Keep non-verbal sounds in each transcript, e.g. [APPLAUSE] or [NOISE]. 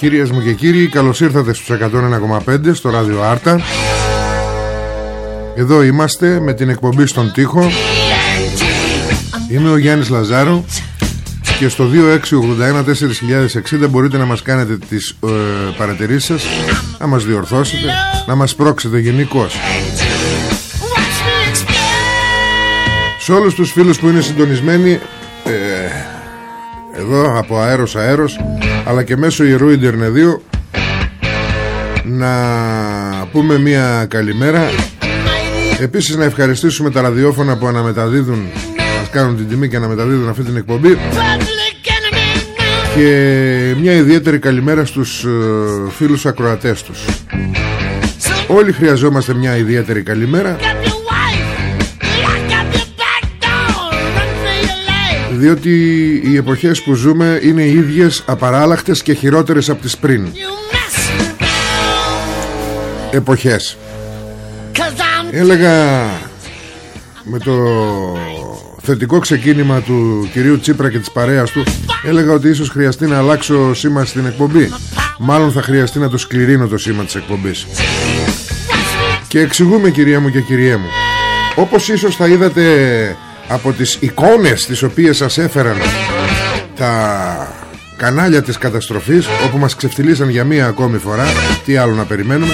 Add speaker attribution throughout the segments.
Speaker 1: Κυρίες μου και κύριοι, καλώς ήρθατε στους 101,5 στο ράδιο Άρτα. Εδώ είμαστε με την εκπομπή στον τοίχο. Είμαι ο Γιάννης Λαζάρο και στο 2681-4060 μπορείτε να μας κάνετε τις ε, παρατηρήσεις σας, να μας διορθώσετε, να μας πρόξετε γενικώς. Σε όλους τους φίλους που είναι συντονισμένοι ε, εδώ από αέρος αέρος αλλά και μέσω Ιερού Ιντερνεδίου να πούμε μια καλημέρα. Επίσης να ευχαριστήσουμε τα ραδιόφωνα που αναμεταδίδουν μας κάνουν την τιμή και αναμεταδίδουν αυτή την εκπομπή. Και μια ιδιαίτερη καλημέρα στους ε, φίλους ακροατές τους. Όλοι χρειαζόμαστε μια ιδιαίτερη καλημέρα διότι οι εποχές που ζούμε είναι οι ίδιες απαράλλαχτες και χειρότερες από τις πριν. Εποχές. Έλεγα με το θετικό ξεκίνημα του κυρίου Τσίπρα και της παρέας του έλεγα ότι ίσως χρειαστεί να αλλάξω σήμα στην εκπομπή. Μάλλον θα χρειαστεί να το σκληρύνω το σήμα της εκπομπής. Και εξηγούμε κυρία μου και κυριέ μου όπως ίσως θα είδατε από τις εικόνες τις οποίες σας έφεραν τα κανάλια της καταστροφής όπου μας ξεφτυλίσαν για μία ακόμη φορά τι άλλο να περιμένουμε.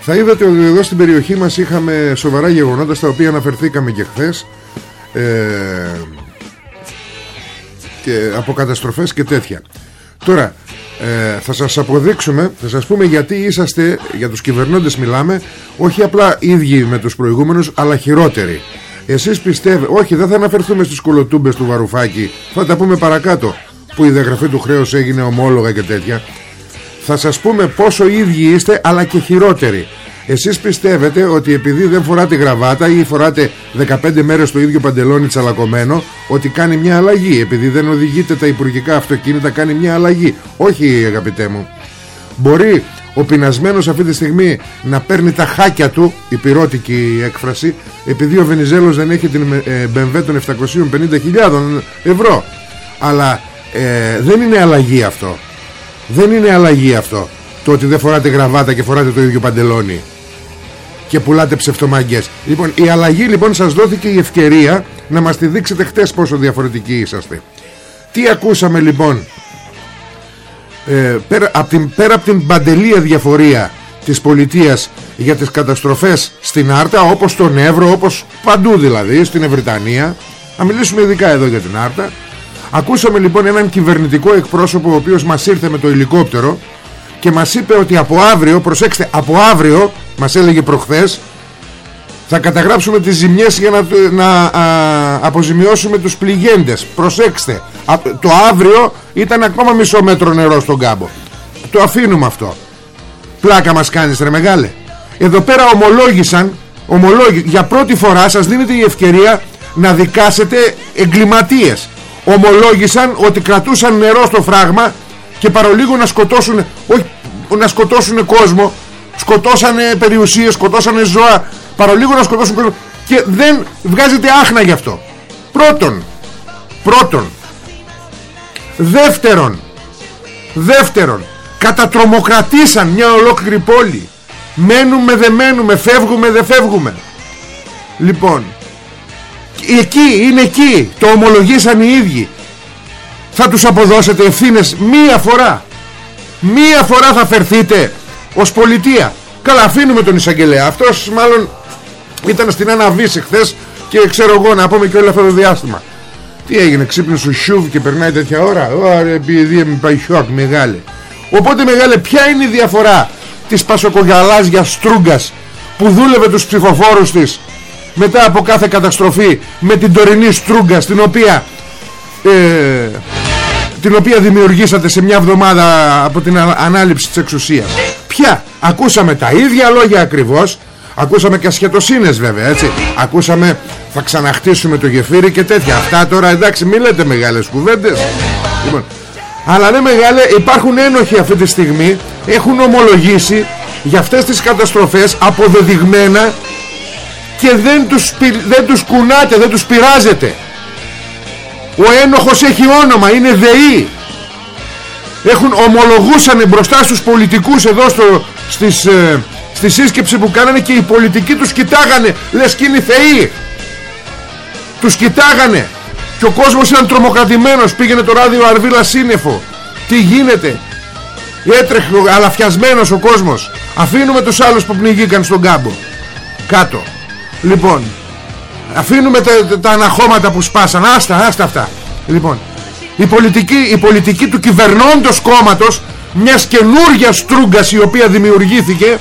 Speaker 1: Θα είδατε ότι εδώ στην περιοχή μας είχαμε σοβαρά γεγονότα στα οποία αναφερθήκαμε και χθες ε, και από καταστροφές και τέτοια. Τώρα ε, θα σας αποδείξουμε θα σας πούμε γιατί είσαστε για τους κυβερνώντες μιλάμε όχι απλά ίδιοι με τους προηγούμενους αλλά χειρότεροι εσείς πιστεύετε Όχι δεν θα αναφερθούμε στις κολοτούμπες του Βαρουφάκη. Θα τα πούμε παρακάτω Που η διαγραφή του χρέους έγινε ομόλογα και τέτοια. Θα σας πούμε πόσο ίδιοι είστε Αλλά και χειρότεροι. Εσείς πιστεύετε ότι επειδή δεν φοράτε γραβάτα ή φοράτε 15 μέρες το ίδιο παντελόνι τσαλακωμένο ότι κάνει μια αλλαγή. Επειδή δεν οδηγείτε τα υπουργικά αυτοκίνητα κάνει μια αλλαγή. Όχι αγαπητέ μου. Μπορεί ο πεινασμένος αυτή τη στιγμή να παίρνει τα χάκια του η πυρότικη έκφραση επειδή ο Βενιζέλος δεν έχει την ε, BMW των 750.000 ευρώ. Αλλά ε, δεν είναι αλλαγή αυτό. Δεν είναι αλλαγή αυτό το ότι δεν φοράτε γραβάτα και φοράτε το ίδιο παντελόνι και πουλάτε ψευτομάγκες λοιπόν η αλλαγή λοιπόν σας δόθηκε η ευκαιρία να μας τη δείξετε χτες πόσο διαφορετικοί είσαστε. Τι ακούσαμε λοιπόν ε, πέρα, από την, πέρα από την παντελία διαφορία της πολιτείας για τις καταστροφές στην Άρτα όπως στον Εύρο, όπως παντού δηλαδή στην Ευρυτανία να μιλήσουμε ειδικά εδώ για την Άρτα ακούσαμε λοιπόν έναν κυβερνητικό εκπρόσωπο ο οποίος μας ήρθε με το ελικόπτερο και μας είπε ότι από αύριο προσέξτε από αύριο μας έλεγε προχθές θα καταγράψουμε τις ζημιές για να, να αποζημιώσουμε τους πληγέντες. Προσέξτε το αύριο ήταν ακόμα μισό μέτρο νερό στον κάμπο. Το αφήνουμε αυτό. Πλάκα μας κάνεις ρε μεγάλε. Εδώ πέρα ομολόγησαν ομολόγη, για πρώτη φορά σας δίνεται η ευκαιρία να δικάσετε εγκληματίες. Ομολόγησαν ότι κρατούσαν νερό στο φράγμα και παρολίγο να σκοτώσουν όχι να σκοτώσουν κόσμο. Σκοτώσανε περιουσίες, σκοτώσανε ζώα παρολίγο να σκοτώσουν κόσμο. Και δεν βγάζετε άχνα γι' αυτό. Πρώτον πρώτον. Δεύτερον δεύτερον. Κατατρομοκρατήσαν μια ολόκληρη πόλη. Μένουμε δεν μένουμε φεύγουμε δεν φεύγουμε. Λοιπόν εκεί είναι εκεί. Το ομολογήσαν οι ίδιοι. Θα τους αποδώσετε ευθύνες μία φορά. Μία φορά θα φερθείτε ως πολιτεία. Καλά αφήνουμε τον εισαγγελέα. Αυτός μάλλον ήταν στην Αναβίση χθες και ξέρω εγώ να πούμε και όλο αυτό το διάστημα. Τι έγινε ξύπνησε σου σιούβ και περνάει τέτοια ώρα; Ωραία επειδή με πάει χιόκ μεγάλη Οπότε μεγάλε ποια είναι η διαφορά της πασοκογιαλάζιας Στρούγκας που δούλευε τους ψηφοφόρους της μετά από κάθε καταστροφή με την τωρινή Στρούγκα στην οποία ε, την οποία δημιουργήσατε σε μια εβδομάδα από την ανάληψη της εξουσίας; Ποια; Ακούσαμε τα ίδια λόγια ακριβώς Ακούσαμε και ασχετοσύνες βέβαια έτσι. Ακούσαμε θα ξαναχτίσουμε το γεφύρι και τέτοια. Αυτά τώρα εντάξει μην λέτε μεγάλες κουβέντες. Λοιπόν, αλλά ναι μεγάλε υπάρχουν ένοχοι αυτή τη στιγμή. Έχουν ομολογήσει για αυτές τις καταστροφές Αποδεδειγμένα Και δεν τους, δεν τους κουνάτε Δεν τους πειράζετε. Ο ένοχος έχει όνομα Είναι ΔΕΗ Έχουν ομολογούσανε μπροστά στους πολιτικούς Εδώ στο, στις, ε, στη σύσκεψη που κάνανε Και οι πολιτικοί τους κοιτάγανε. Λες και είναι θεοί Τους κοιτάγανε. Και ο κόσμος ήταν τρομοκρατημένος. Πήγαινε το ράδιο Αρβίλα σύννεφο Τι γίνεται. Έτρεχε αλαφιασμένος ο κόσμος. Αφήνουμε τους άλλους που πνιγήκαν στον κάμπο. Κάτω. Λοιπόν Αφήνουμε τα, τα αναχώματα που σπάσαν. Άστα, άστα αυτά. Λοιπόν η πολιτική, η πολιτική του κυβερνώντος κόμματος Μιας καινούργιας στρούγκας Η οποία δημιουργήθηκε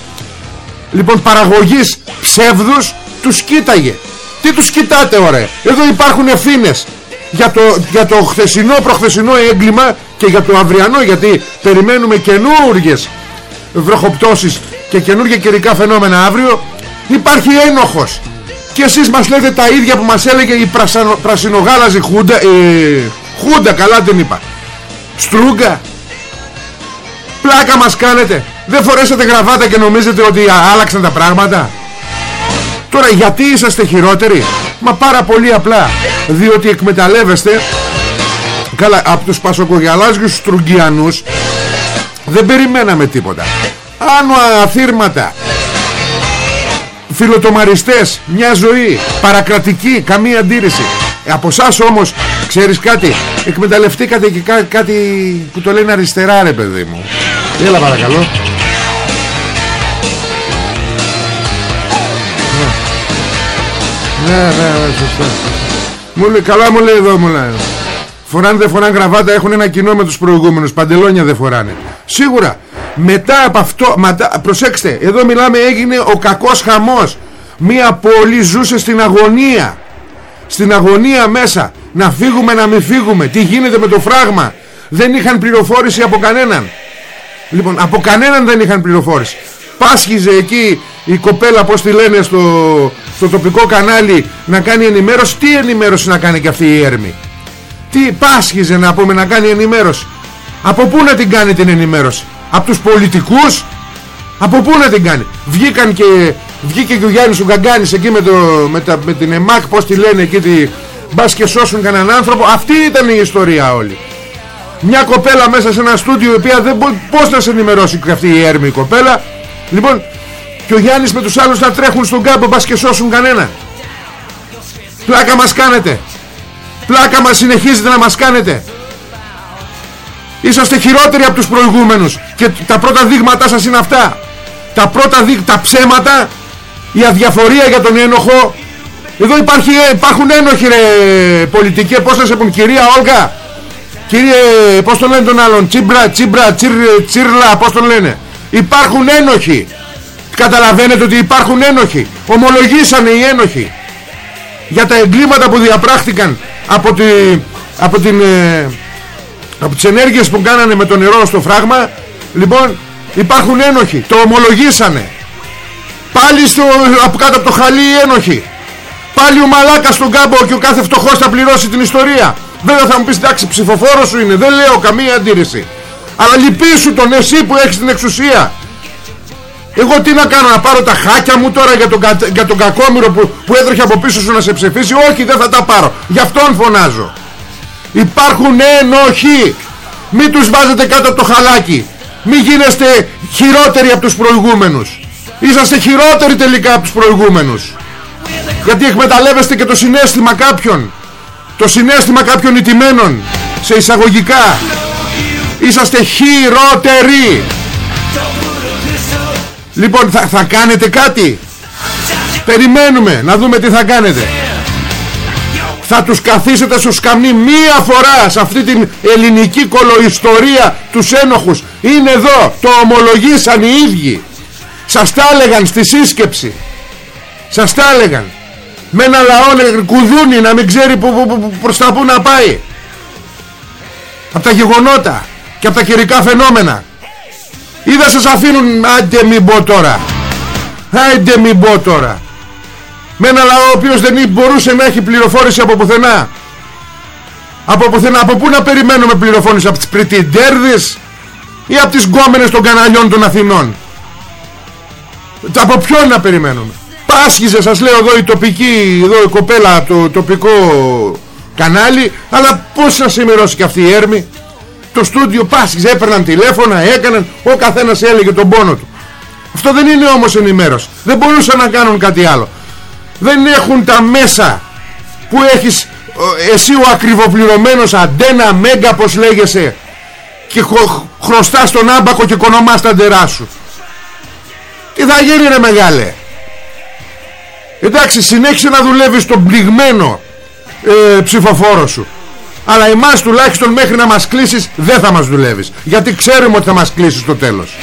Speaker 1: Λοιπόν παραγωγής ψεύδους Τους κοίταγε. Τι τους κοιτάτε ωραία. Εδώ υπάρχουν ευθύνες για το, για το χθεσινό προχθεσινό έγκλημα και για το αυριανό γιατί περιμένουμε καινούργιες βροχοπτώσεις και καινούργια καιρικά φαινόμενα αύριο. Υπάρχει ένοχος. Και εσείς μας λέτε τα ίδια που μας έλεγε η πρασανο, πρασινογάλαζη χούντα ε, χούντα καλά την είπα. Στρούγκα. Πλάκα μας κάνετε δεν φορέσατε γραβάτα και νομίζετε ότι άλλαξαν τα πράγματα; Τώρα γιατί είσαστε χειρότεροι; Μα πάρα πολύ απλά Διότι εκμεταλλεύεστε. Καλά από τους πασοκογιαλάζιους στρογγιανούς Δεν περιμέναμε τίποτα. Άνω αθήρματα Φιλοτομαριστές Μια ζωή Παρακρατική Καμία αντίρρηση. Από εσάς όμως Ξέρεις κάτι Εκμεταλλευτήκατε και κάτι που το λένε αριστερά ρε παιδί μου Έλα παρακαλώ Ναι, ναι, ναι, σωστά. Μου λέει, καλά μου λέει εδώ μου λέει. Φοράνε δεν φοράνε γραβάτα, έχουν ένα κοινό με τους προηγούμενους. Παντελόνια δεν φοράνε. Σίγουρα. Μετά από αυτό, μετα, προσέξτε, εδώ μιλάμε έγινε ο κακός χαμός. Μία πόλη ζούσε στην αγωνία. Στην αγωνία μέσα. Να φύγουμε, να μην φύγουμε. Τι γίνεται με το φράγμα; Δεν είχαν πληροφόρηση από κανέναν. Λοιπόν, από κανέναν δεν είχαν πληροφόρηση. Πάσχιζε εκεί η κοπέλα πως τη λένε στο, στο τοπικό κανάλι να κάνει ενημέρωση. Τι ενημέρωση να κάνει και αυτή η έρμη; Τι πάσχιζε να πούμε να κάνει ενημέρωση; Από πού να την κάνει την ενημέρωση; Από τους πολιτικούς; Από πού να την κάνει; Βγήκαν και βγήκε και ο Γιάννης ο Γκαγκάνης εκεί με, το, με, τα, με την ΕΜΑΚ πως τη λένε εκεί τη, μπας και σώσουν κανέναν άνθρωπο αυτή ήταν η ιστορία όλη μια κοπέλα μέσα σε ένα στούντιο η οποία δεν μπορεί πως να σε ενημερώσει και αυτή η έρμη η κοπέλα. Λοιπόν και ο Γιάννης με τους άλλους να τρέχουν στον κάμπο μπας και σώσουν κανένα. Πλάκα μας κάνετε. Πλάκα μας συνεχίζετε να μας κάνετε. Είσαστε χειρότεροι από τους προηγούμενους. Και τα πρώτα δείγματά σας είναι αυτά. Τα πρώτα δείγματα, τα ψέματα η αδιαφορία για τον ένοχο. Εδώ υπάρχει, υπάρχουν ένοχοι ρε πολιτικοί. Πως θα σε πούν κυρία Όλγα; Κύριε πως τον λένε τον άλλον; Τσίμπρα, τσίμπρα, τσίρ, τσίρλα πως τον λένε; Υπάρχουν ένοχοι. Καταλαβαίνετε ότι υπάρχουν ένοχοι. Ομολογήσανε οι ένοχοι Για τα εγκλήματα που διαπράχθηκαν Από, τη, από, την, ε, από τις ενέργειες που κάνανε με το νερό στο φράγμα. Λοιπόν υπάρχουν ένοχοι. Το ομολογήσανε. Πάλι στο, από κάτω από το χαλί οι ένοχοι. Πάλι ο μαλάκας στον κάμπο Και ο κάθε φτωχός θα πληρώσει την ιστορία Βέβαια θα μου πεις εντάξει ψηφοφόρος σου είναι Δεν λέω καμία αντίρρηση. Αλλά λυπήσου τον εσύ που έχεις την εξουσία. Εγώ τι να κάνω να πάρω τα χάκια μου τώρα για τον, για τον κακόμοιρο που, που έτρεχε από πίσω σου να σε ψηφίσει. Όχι δεν θα τα πάρω. Γι' αυτόν φωνάζω. Υπάρχουν ένοχοι. Μην τους βάζετε κάτω από το χαλάκι. Μην γίνεστε χειρότεροι από τους προηγούμενους. Είσαστε χειρότεροι τελικά από τους προηγούμενους. Γιατί εκμεταλλεύεστε και το συνέστημα κάποιων Το συνέστημα κάποιων ιτημένων Σε εισαγωγικά. Είσαστε χειρότεροι. Λοιπόν θα, θα κάνετε κάτι; Περιμένουμε να δούμε τι θα κάνετε. Θα τους καθίσετε στο σκαμνί μία φορά Σε αυτή την ελληνική κολοϊστορία Τους ένοχους. Είναι εδώ Το ομολογήσαν οι ίδιοι. Σας τα έλεγαν στη σύσκεψη. Σας τα έλεγαν Με ένα λαό κουδούνι Να μην ξέρει που, που, που, προς τα που να πάει. Από τα γεγονότα Και από τα καιρικά φαινόμενα. Ή θα σας αφήνουν Άντε μην πω τώρα. Άντε μην πω τώρα. Με ένα λαό ο οποίος δεν μπορούσε να έχει πληροφόρηση από πουθενά. Από πουθενά Από πού να περιμένουμε πληροφόρηση Από τις πριτιντέρδες Ή από τις γκόμενες των καναλιών των Αθηνών; Από ποιον να περιμένουμε; Πάσχιζε σας λέω εδώ η τοπική Εδώ η κοπέλα το τοπικό κανάλι Αλλά πως να σημερώσει και αυτή η έρμη; Το στούντιο πάσχιζε, έπαιρναν τηλέφωνα, έκαναν, ο καθένας έλεγε τον πόνο του. Αυτό δεν είναι όμως ενημέρωση. Δεν μπορούσαν να κάνουν κάτι άλλο. Δεν έχουν τα μέσα που έχεις εσύ ο ακριβοπληρωμένος αντένα μέγα πως λέγεσαι και χρωστάς τον άμπακο και κονομάς τα ντερά σου. Τι θα γίνει ρε μεγάλε; Εντάξει συνέχισε να δουλεύεις τον πληγμένο ε, ψηφοφόρο σου. Αλλά εμάς τουλάχιστον μέχρι να μας κλείσεις δεν θα μας δουλεύεις Γιατί ξέρουμε ότι θα μας κλείσεις στο τέλος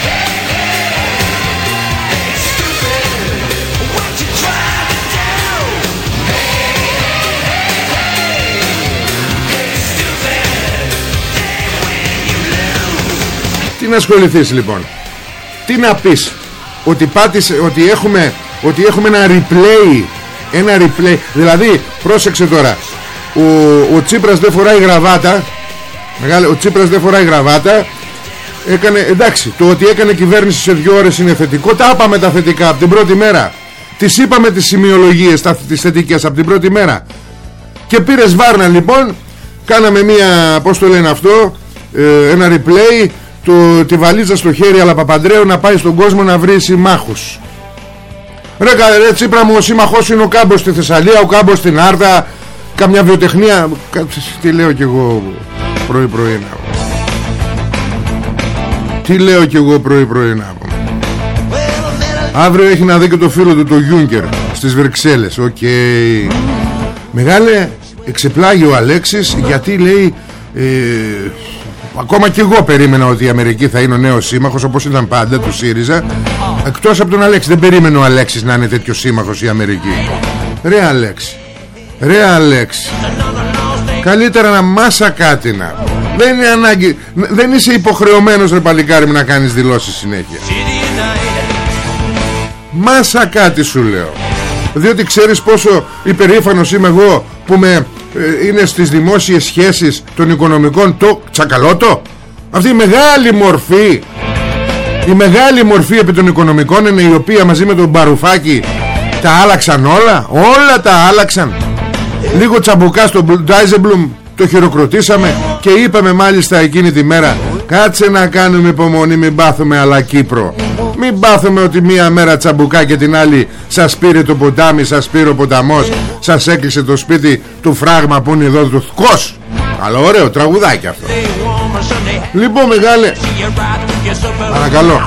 Speaker 1: Τι να ασχοληθείς λοιπόν; Τι να πεις; Ότι πάτησε Ότι έχουμε Ότι έχουμε ένα replay Ένα replay. Δηλαδή πρόσεξε τώρα ο, ο Τσίπρας δεν φοράει γραβάτα Μεγάλη, ο Τσίπρας δεν φοράει γραβάτα έκανε, εντάξει το ότι έκανε κυβέρνηση σε δύο ώρες είναι θετικό τα είπαμε τα θετικά από την πρώτη μέρα. Τις είπαμε τις σημειολογίες τα, τις θετικές από την πρώτη μέρα. Και πήρες βάρνα λοιπόν κάναμε μια πως το λένε αυτό ε, ένα replay το, τη βαλίτσα στο χέρι αλλά Παπαντρέου να πάει στον κόσμο να βρει συμμάχους Ρε, ρε Τσίπρα μου ο σύμμαχός είναι ο Κάμπος στη Θεσσαλία ο Κάμπος στην Άρτα Καμιά βιοτεχνία Τι λέω κι εγώ πρωί πρωί να Τι λέω κι εγώ πρωί πρωί να Αύριο έχει να δει και το φίλο του το Γιούνκερ Στις Βρυξέλλες OK. Okay. Μεγάλε Εξεπλάγει ο Αλέξης Γιατί λέει ε, Ακόμα και εγώ περίμενα ότι η Αμερική θα είναι ο νέος σύμμαχος Όπως ήταν πάντα του ΣΥΡΙΖΑ Εκτός από τον Αλέξη Δεν περίμενε ο Αλέξης να είναι τέτοιος σύμμαχος η Αμερική. Ρε Αλέξη Ρε Αλέξη. Καλύτερα να μάσα κάτι να. Δεν είναι ανάγκη Δεν είσαι υποχρεωμένος ρε παλικάρι μου να κάνεις δηλώσεις συνέχεια. Μάσα κάτι σου λέω. Διότι ξέρεις πόσο υπερήφανος είμαι εγώ Που με ε, είναι στις δημόσιες σχέσεις των οικονομικών το τσακαλώτο. Αυτή η μεγάλη μορφή η μεγάλη μορφή επί των οικονομικών είναι η οποία μαζί με τον Μπαρουφάκη τα άλλαξαν όλα. Όλα τα άλλαξαν. Λίγο τσαμπουκά στο Ντάιζεμπλουμ το χειροκροτήσαμε και είπαμε μάλιστα εκείνη τη μέρα Κάτσε να κάνουμε υπομονή μην πάθουμε αλλά Κύπρο. Μην πάθουμε ότι μία μέρα τσαμπουκά και την άλλη Σας πήρε το ποτάμι, σας πήρε ο ποταμός Σας έκλεισε το σπίτι του φράγμα που είναι εδώ του θκός Αλλά ωραίο τραγουδάκι αυτό Λοιπόν μεγάλε Παρακαλώ.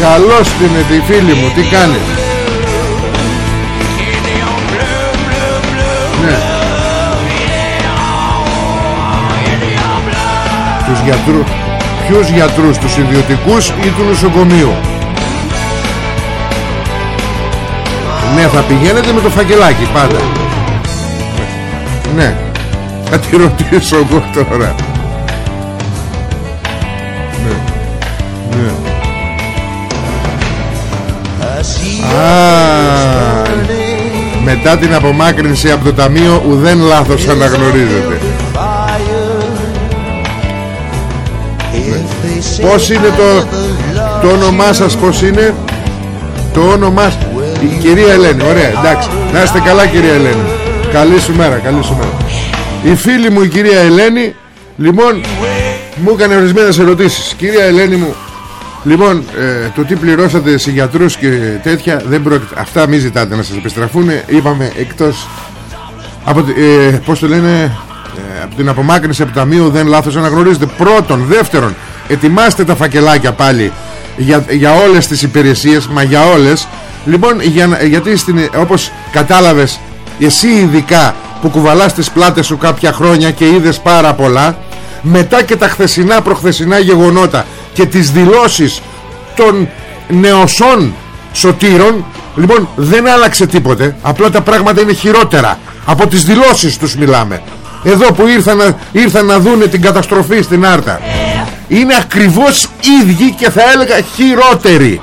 Speaker 1: Καλώς την τη φίλη μου Τι κάνεις Ναι. Τους γιατρούς Ποιους γιατρούς Τους ιδιωτικούς ή του νοσοκομείου; Ναι θα πηγαίνετε με το φακελάκι πάντα. Ναι. Θα τη ρωτήσω εγώ τώρα μετά την απομάκρυνση από το ταμείο ουδέν λάθος αναγνωρίζεται. Πώς είναι το, το όνομά σας Πώς είναι; Το όνομά σας Η κυρία Ελένη Ωραία εντάξει. Να είστε καλά κυρία Ελένη. Καλή σου μέρα Καλή σου μέρα. Η φίλη μου η κυρία Ελένη Λοιπόν Μου έκανε ορισμένες ερωτήσεις. Κυρία Ελένη μου Λοιπόν, ε, το τι πληρώσατε σε γιατρούς και τέτοια δεν πρόκειται. Αυτά μη ζητάτε να σας επιστραφούν. Είπαμε εκτός από, ε, πώς το λένε, ε, από την απομάκρυνση από το ταμείο δεν λάθος αναγνωρίζετε. Πρώτον, δεύτερον, ετοιμάστε τα φακελάκια πάλι για, για όλες τις υπηρεσίες, μα για όλες. Λοιπόν, για, γιατί στην, όπως κατάλαβες εσύ ειδικά που κουβαλάς τις πλάτες σου κάποια χρόνια και είδες πάρα πολλά, μετά και τα χθεσινά προχθεσινά γεγονότα και τις δηλώσεις των νεοσών σωτήρων λοιπόν δεν άλλαξε τίποτε. Απλά τα πράγματα είναι χειρότερα. Από τις δηλώσεις τους μιλάμε. Εδώ που ήρθαν να, ήρθαν να δούνε την καταστροφή στην Άρτα είναι ακριβώς ίδιοι και θα έλεγα χειρότεροι.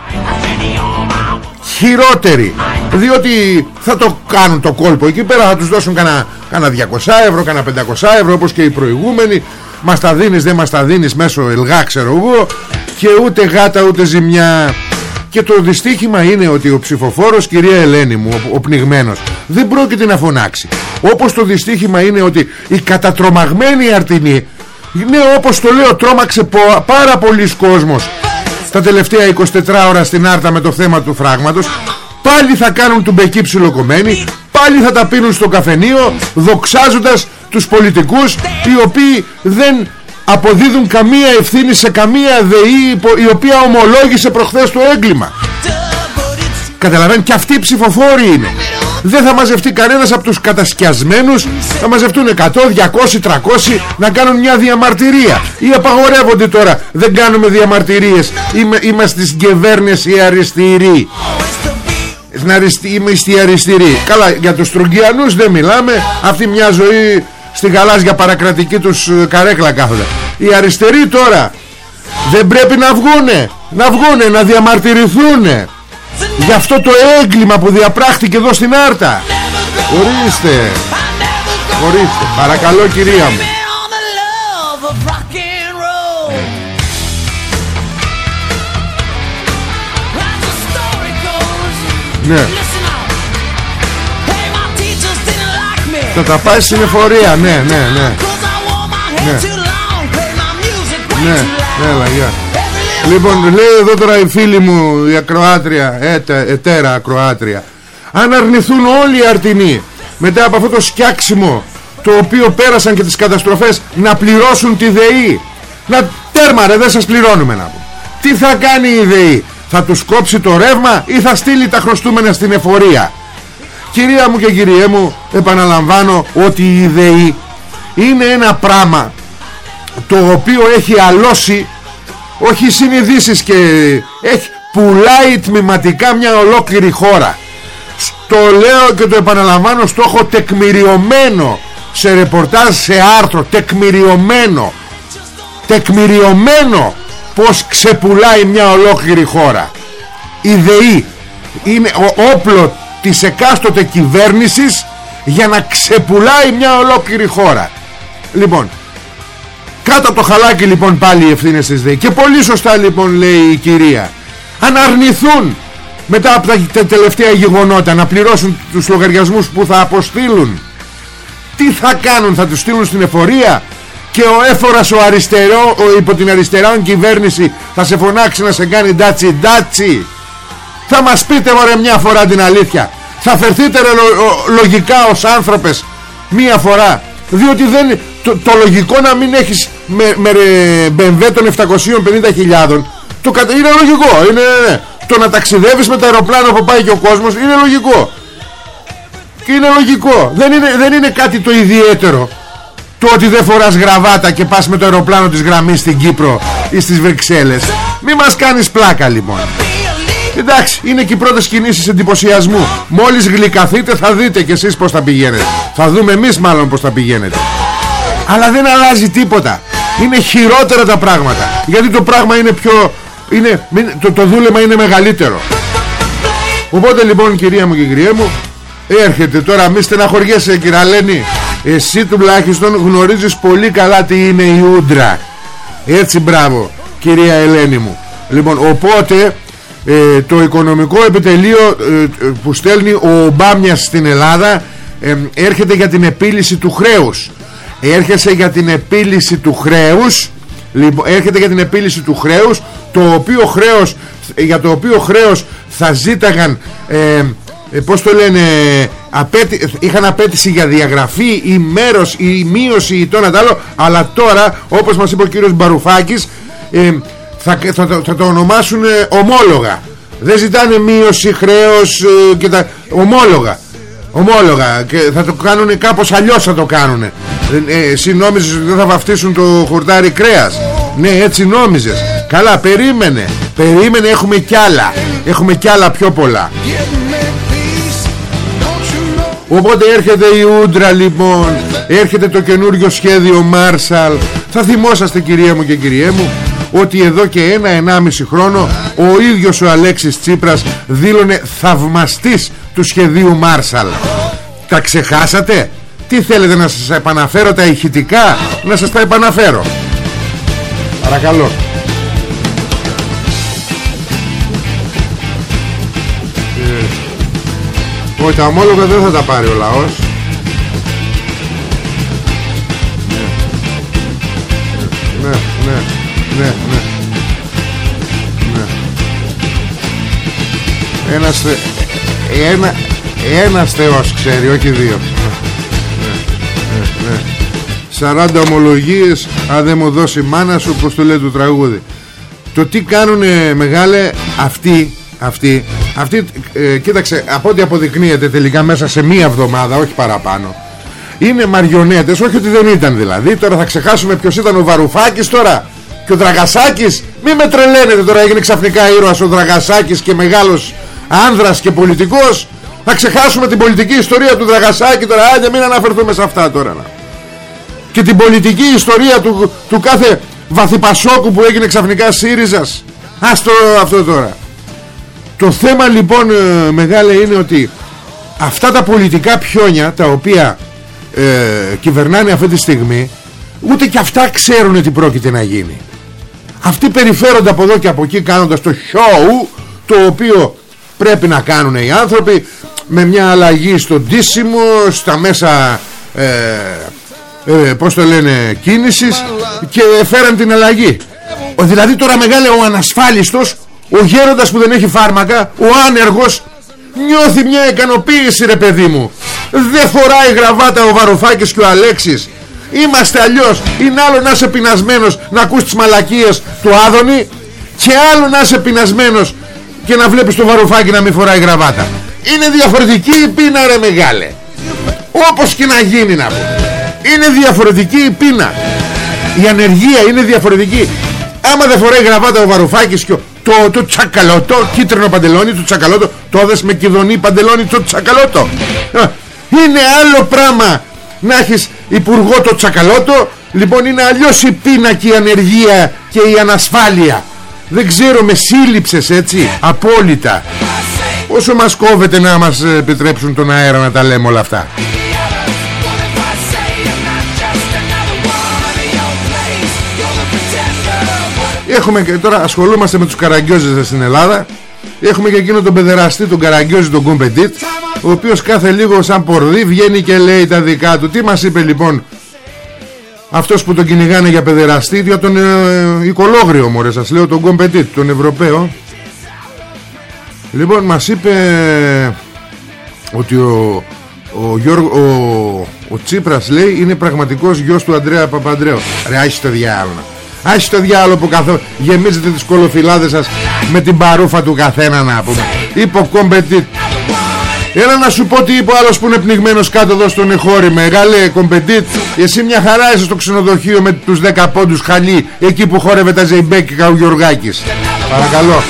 Speaker 1: Χειρότεροι. Διότι θα το κάνουν το κόλπο εκεί πέρα θα τους δώσουν κανένα, 200 ευρώ, κανένα 500 ευρώ όπως και οι προηγούμενοι μας τα δίνεις δεν μας τα δίνεις μέσω ελγά ξέρω εγώ και ούτε γάτα ούτε ζημιά. Και το δυστύχημα είναι ότι ο ψηφοφόρος κυρία Ελένη μου ο, ο πνιγμένος δεν πρόκειται να φωνάξει. Όπως το δυστύχημα είναι ότι η κατατρομαγμένη αρτινή ναι όπως το λέω τρόμαξε πάρα πολλοί κόσμος τα τελευταία 24 ώρα στην Άρτα με το θέμα του φράγματος. Πάλι θα κάνουν του μπεκί ψιλοκομμένοι πάλι θα τα πίνουν στο καφενείο δοξάζοντας τους πολιτικούς οι οποίοι δεν αποδίδουν καμία ευθύνη σε καμία ΔΕΗ η οποία ομολόγησε προχθές το έγκλημα. Καταλαβαίνει και αυτοί οι ψηφοφόροι είναι. Δεν θα μαζευτεί κανένας από τους κατασκιασμένους θα μαζευτούν 100, 200, 300 να κάνουν μια διαμαρτυρία. Ή απαγορεύονται τώρα δεν κάνουμε διαμαρτυρίες. Είμαστε στις κυβέρνες οι αριστηροί Είμαι στη αριστερή. Καλά για τους Τρουγκιανούς δεν μιλάμε. Αυτή μια ζωή στη γαλάζια παρακρατική τους ε, καρέκλα κάθονται. Οι αριστεροί τώρα Δεν πρέπει να βγούνε Να βγούνε να διαμαρτυρηθούνε. Γι' αυτό το έγκλημα που διαπράχτηκε εδώ στην Άρτα. Ορίστε Ορίστε Παρακαλώ κυρία μου. Ναι Θα τα πάει στην εφορία. Ναι ναι ναι. Ναι. Ναι Έλα γεια. Λοιπόν λέει εδώ τώρα η φίλη μου Η ακροάτρια Ετέρα ακροάτρια. Αν αρνηθούν όλοι οι αρτινοί Μετά από αυτό το σκιάξιμο Το οποίο πέρασαν και τις καταστροφές Να πληρώσουν τη ΔΕΗ. Να τέρμα ρε δεν σας πληρώνουμε να πω Τι θα κάνει η ΔΕΗ θα τους κόψει το ρεύμα ή θα στείλει τα χρωστούμενα στην εφορία; Κυρία μου και κυριέ μου επαναλαμβάνω ότι η ιδεή είναι ένα πράγμα το οποίο έχει αλώσει όχι συνειδήσεις και έχει, πουλάει τμηματικά μια ολόκληρη χώρα. Το λέω και το επαναλαμβάνω στο έχω τεκμηριωμένο σε ρεπορτάζ σε άρθρο τεκμηριωμένο τεκμηριωμένο πως ξεπουλάει μια ολόκληρη χώρα. Η ΔΕΗ είναι ο όπλο της εκάστοτε κυβέρνησης για να ξεπουλάει μια ολόκληρη χώρα. Λοιπόν κάτω από το χαλάκι λοιπόν πάλι οι ευθύνες της ΔΕΗ. Και πολύ σωστά λοιπόν λέει η κυρία αν αρνηθούν μετά από τα τελευταία γεγονότα να πληρώσουν τους λογαριασμούς που θα αποστείλουν. Τι θα κάνουν θα τους στείλουν στην εφορία και ο έφορας ο αριστερό ο, υπό την αριστερά κυβέρνηση θα σε φωνάξει να σε κάνει ντάτσι ντάτσι θα μας πείτε ωραία μια φορά την αλήθεια. Θα φερθείτε ρε, λογικά ως άνθρωπες μια φορά. Διότι δεν, το, το λογικό να μην έχεις με, με BMW των 750.000 το, είναι λογικό είναι, ναι, ναι. το να ταξιδεύεις με το αεροπλάνο που πάει και ο κόσμος είναι λογικό. Και είναι λογικό. Δεν είναι, δεν είναι κάτι το ιδιαίτερο το ότι δεν φοράς γραβάτα και πας με το αεροπλάνο της γραμμής στην Κύπρο ή στις Βρυξέλλες. Μη μας κάνεις πλάκα λοιπόν εντάξει είναι και οι πρώτες κινήσεις εντυπωσιασμού. Μόλις γλυκαθείτε θα δείτε κι εσείς πως θα πηγαίνετε. Θα δούμε εμείς μάλλον πως θα πηγαίνετε. Αλλά δεν αλλάζει τίποτα. Είναι χειρότερα τα πράγματα. Γιατί το πράγμα είναι πιο είναι, το, το δούλεμα είναι μεγαλύτερο. Οπότε λοιπόν κυρία μου και κυρία μου έρχεται τώρα μη στεναχωριέσαι κυραλένη εσύ τουλάχιστον γνωρίζεις πολύ καλά τι είναι η Ούντρα. Έτσι μπράβο κυρία Ελένη μου. Λοιπόν οπότε ε, το οικονομικό επιτελείο ε, που στέλνει ο Ομπάμιας στην Ελλάδα ε, έρχεται για την επίλυση του χρέους. Έρχεσαι για την επίλυση του χρέους λοιπόν, έρχεται για την επίλυση του χρέους το οποίο χρέος για το οποίο χρέος θα ζήταγαν ε, πως το λένε απέτη, είχαν απέτηση για διαγραφή ή μέρος ή μείωση ή το ένα άλλο αλλά τώρα όπως μας είπε ο κύριος Μπαρουφάκης ε, θα, θα, θα, το ονομάσουν ε, ομόλογα. Δεν ζητάνε μείωση χρέος ε, και τα ομόλογα. Ομόλογα. Και θα το κάνουν κάπως αλλιώς θα το κάνουν ε, εσύ νόμιζες ότι δεν θα βαφτίσουν το χορτάρι κρέας; Ναι έτσι νόμιζες. Καλά περίμενε. Περίμενε έχουμε κι άλλα. Έχουμε κι άλλα πιο πολλά. Οπότε έρχεται η Ούντρα λοιπόν. Έρχεται το καινούριο σχέδιο Μάρσαλ Θα θυμόσαστε κυρία μου και κυριέ μου Ότι εδώ και ένα ενάμιση χρόνο Ο ίδιος ο Αλέξης Τσίπρας Δήλωνε θαυμαστής του σχεδίου Μάρσαλ. Τα ξεχάσατε; Τι θέλετε να σας επαναφέρω τα ηχητικά; Να σας τα επαναφέρω. Παρακαλώ. Όχι τα ομόλογα δεν θα τα πάρει ο λαός ναι, ναι, ναι. Ένας, ένα, ένας θεός ξέρει, όχι δύο ναι, ναι, ναι. 40 ομολογίες αν δεν μου δώσει μάνα σου πως το λέει το τραγούδι το τι κάνουνε μεγάλε αυτοί αυτοί αυτή, ε, κοίταξε, από ό,τι αποδεικνύεται τελικά μέσα σε μία εβδομάδα, όχι παραπάνω, είναι μαριονέτες, όχι ότι δεν ήταν δηλαδή. Τώρα θα ξεχάσουμε ποιος ήταν ο Βαρουφάκης τώρα και ο Δραγασάκης. Μη με τρελαίνετε τώρα, έγινε ξαφνικά ήρωας ο Δραγασάκης και μεγάλος άνδρας και πολιτικός. Θα ξεχάσουμε την πολιτική ιστορία του Δραγασάκη τώρα, άντε μην αναφερθούμε σε αυτά τώρα. Και την πολιτική ιστορία του, του κάθε βαθυπασόκου που έγινε ξαφνικά ΣΥΡΙΖΑς. Άστο αυτό τώρα. Το θέμα λοιπόν ε, μεγάλε είναι ότι αυτά τα πολιτικά πιόνια τα οποία ε, κυβερνάνε αυτή τη στιγμή ούτε και αυτά ξέρουν τι πρόκειται να γίνει. Αυτοί περιφέρονται από εδώ και από εκεί κάνοντας το show το οποίο πρέπει να κάνουν οι άνθρωποι με μια αλλαγή στο ντύσιμο, στα μέσα ε, ε, πώς το λένε κίνησης και φέραν την αλλαγή. Ο, δηλαδή τώρα μεγάλε ο ανασφάλιστος ο γέροντας που δεν έχει φάρμακα Ο άνεργος Νιώθει μια ικανοποίηση ρε παιδί μου Δεν φοράει γραβάτα ο Βαρουφάκης και ο Αλέξης Είμαστε αλλιώς. Είναι άλλο να είσαι πεινασμένος Να ακούς τις μαλακίες του Άδωνη Και άλλο να είσαι πεινασμένος Και να βλέπεις το Βαρουφάκη να μην φοράει γραβάτα. Είναι διαφορετική η πείνα ρε μεγάλε. Όπως και να γίνει να πω. Είναι διαφορετική η πείνα. Η ανεργία είναι διαφορετική. Άμα δεν φοράει γραβάτα ο Βαρουφάκης και ο, το, το τσακαλώτο, κίτρινο παντελόνι, το τσακαλώτο, το έδες με κυδονή παντελόνι, το τσακαλώτο. Είναι άλλο πράγμα να έχεις υπουργό το τσακαλώτο, λοιπόν είναι αλλιώς η πείνα και η ανεργία και η ανασφάλεια. Δεν ξέρω με σύλληψες έτσι, απόλυτα. Όσο μας κόβεται να μας επιτρέψουν τον αέρα να τα λέμε όλα αυτά. Έχουμε και τώρα ασχολούμαστε με τους καραγκιόζες στην Ελλάδα Έχουμε και εκείνο τον παιδεραστή τον καραγκιόζη τον Κον-Μπεντίτ Ο οποίος κάθε λίγο σαν πορδί βγαίνει και λέει τα δικά του Τι μας είπε λοιπόν αυτός που τον κυνηγάνε για παιδεραστή Για τον ε, οικολόγριο μωρέ σας λέω τον Κον-Μπεντίτ τον Ευρωπαίο Λοιπόν μας είπε ότι ο, ο, Γιώργο, ο, ο Τσίπρας λέει είναι πραγματικός γιος του Αντρέα Παπαντρέου Ρε άι στο διάολο Άχι το διάλογο που καθό... γεμίζετε τις κολοφυλάδες σας με την παρούφα του καθένα να πούμε. Υποκομπετήτ. Έλα να σου πω τι είπε ο άλλος που είναι πνιγμένος κάτω εδώ στον εχώρη Μεγάλε κομπετήτ Εσύ μια χαρά είσαι στο ξενοδοχείο με τους 10 πόντους χαλί Εκεί που χόρευε τα Ζεϊμπέκικα ο Γιωργάκης. Παρακαλώ.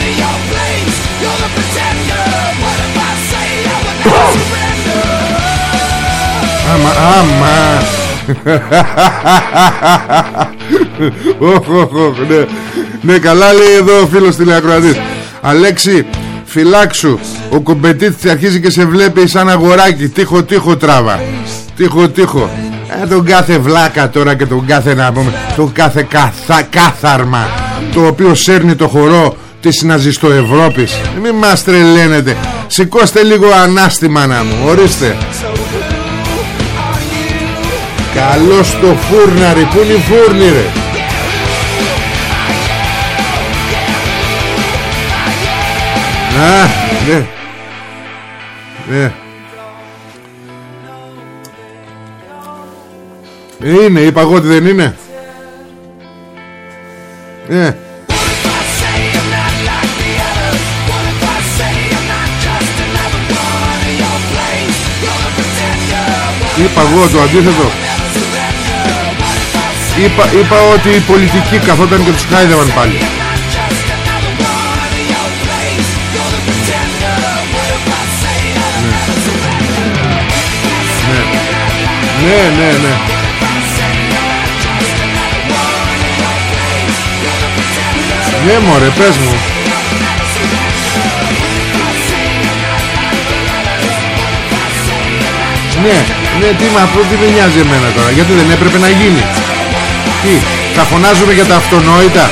Speaker 1: Άμα, άμα. [LAUGHS] Ναι. ναι καλά λέει εδώ ο φίλος τηλεακροατής. Αλέξη Φυλάξου. Ο κομπετίτης αρχίζει και σε βλέπει σαν αγοράκι. Τύχο τύχο τράβα. Τύχο τύχο. Ε, Τον κάθε βλάκα τώρα και τον κάθε να πούμε Τον κάθε καθα, κάθαρμα Το οποίο σέρνει το χορό Της ναζιστοευρώπης Μην μας τρελαίνετε. Σηκώστε λίγο ανάστημα να μου Ορίστε. Καλώς το φούρναρι. Πού είναι η φούρνη ρε; Α, ναι. Ναι. Είναι, είπα εγώ ότι δεν είναι. Ναι. Είπα εγώ το αντίθετο Είπα, είπα ότι οι πολιτικοί καθόταν και τους χάιδευαν πάλι Ναι, ναι, ναι. Ναι μωρέ, πες μου. Ναι, ναι, τι με αυτό, τι με νοιάζει εμένα τώρα, γιατί δεν έπρεπε να γίνει. Τι, θα φωνάζουμε για τα αυτονόητα;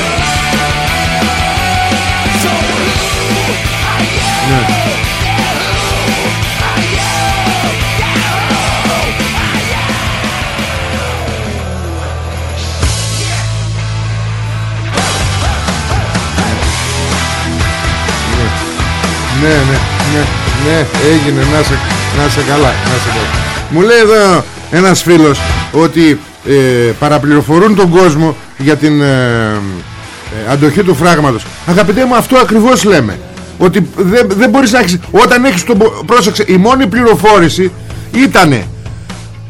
Speaker 1: Ναι, ναι, ναι, ναι, έγινε, να σε, να σε καλά, να σε καλά. Μου λέει εδώ ένας φίλος ότι ε, παραπληροφορούν τον κόσμο για την ε, ε, αντοχή του φράγματος. Αγαπητέ μου, αυτό ακριβώς λέμε. Ότι δεν, δεν μπορείς να έχεις, όταν έχεις τον... Πρόσεξε, η μόνη πληροφόρηση ήτανε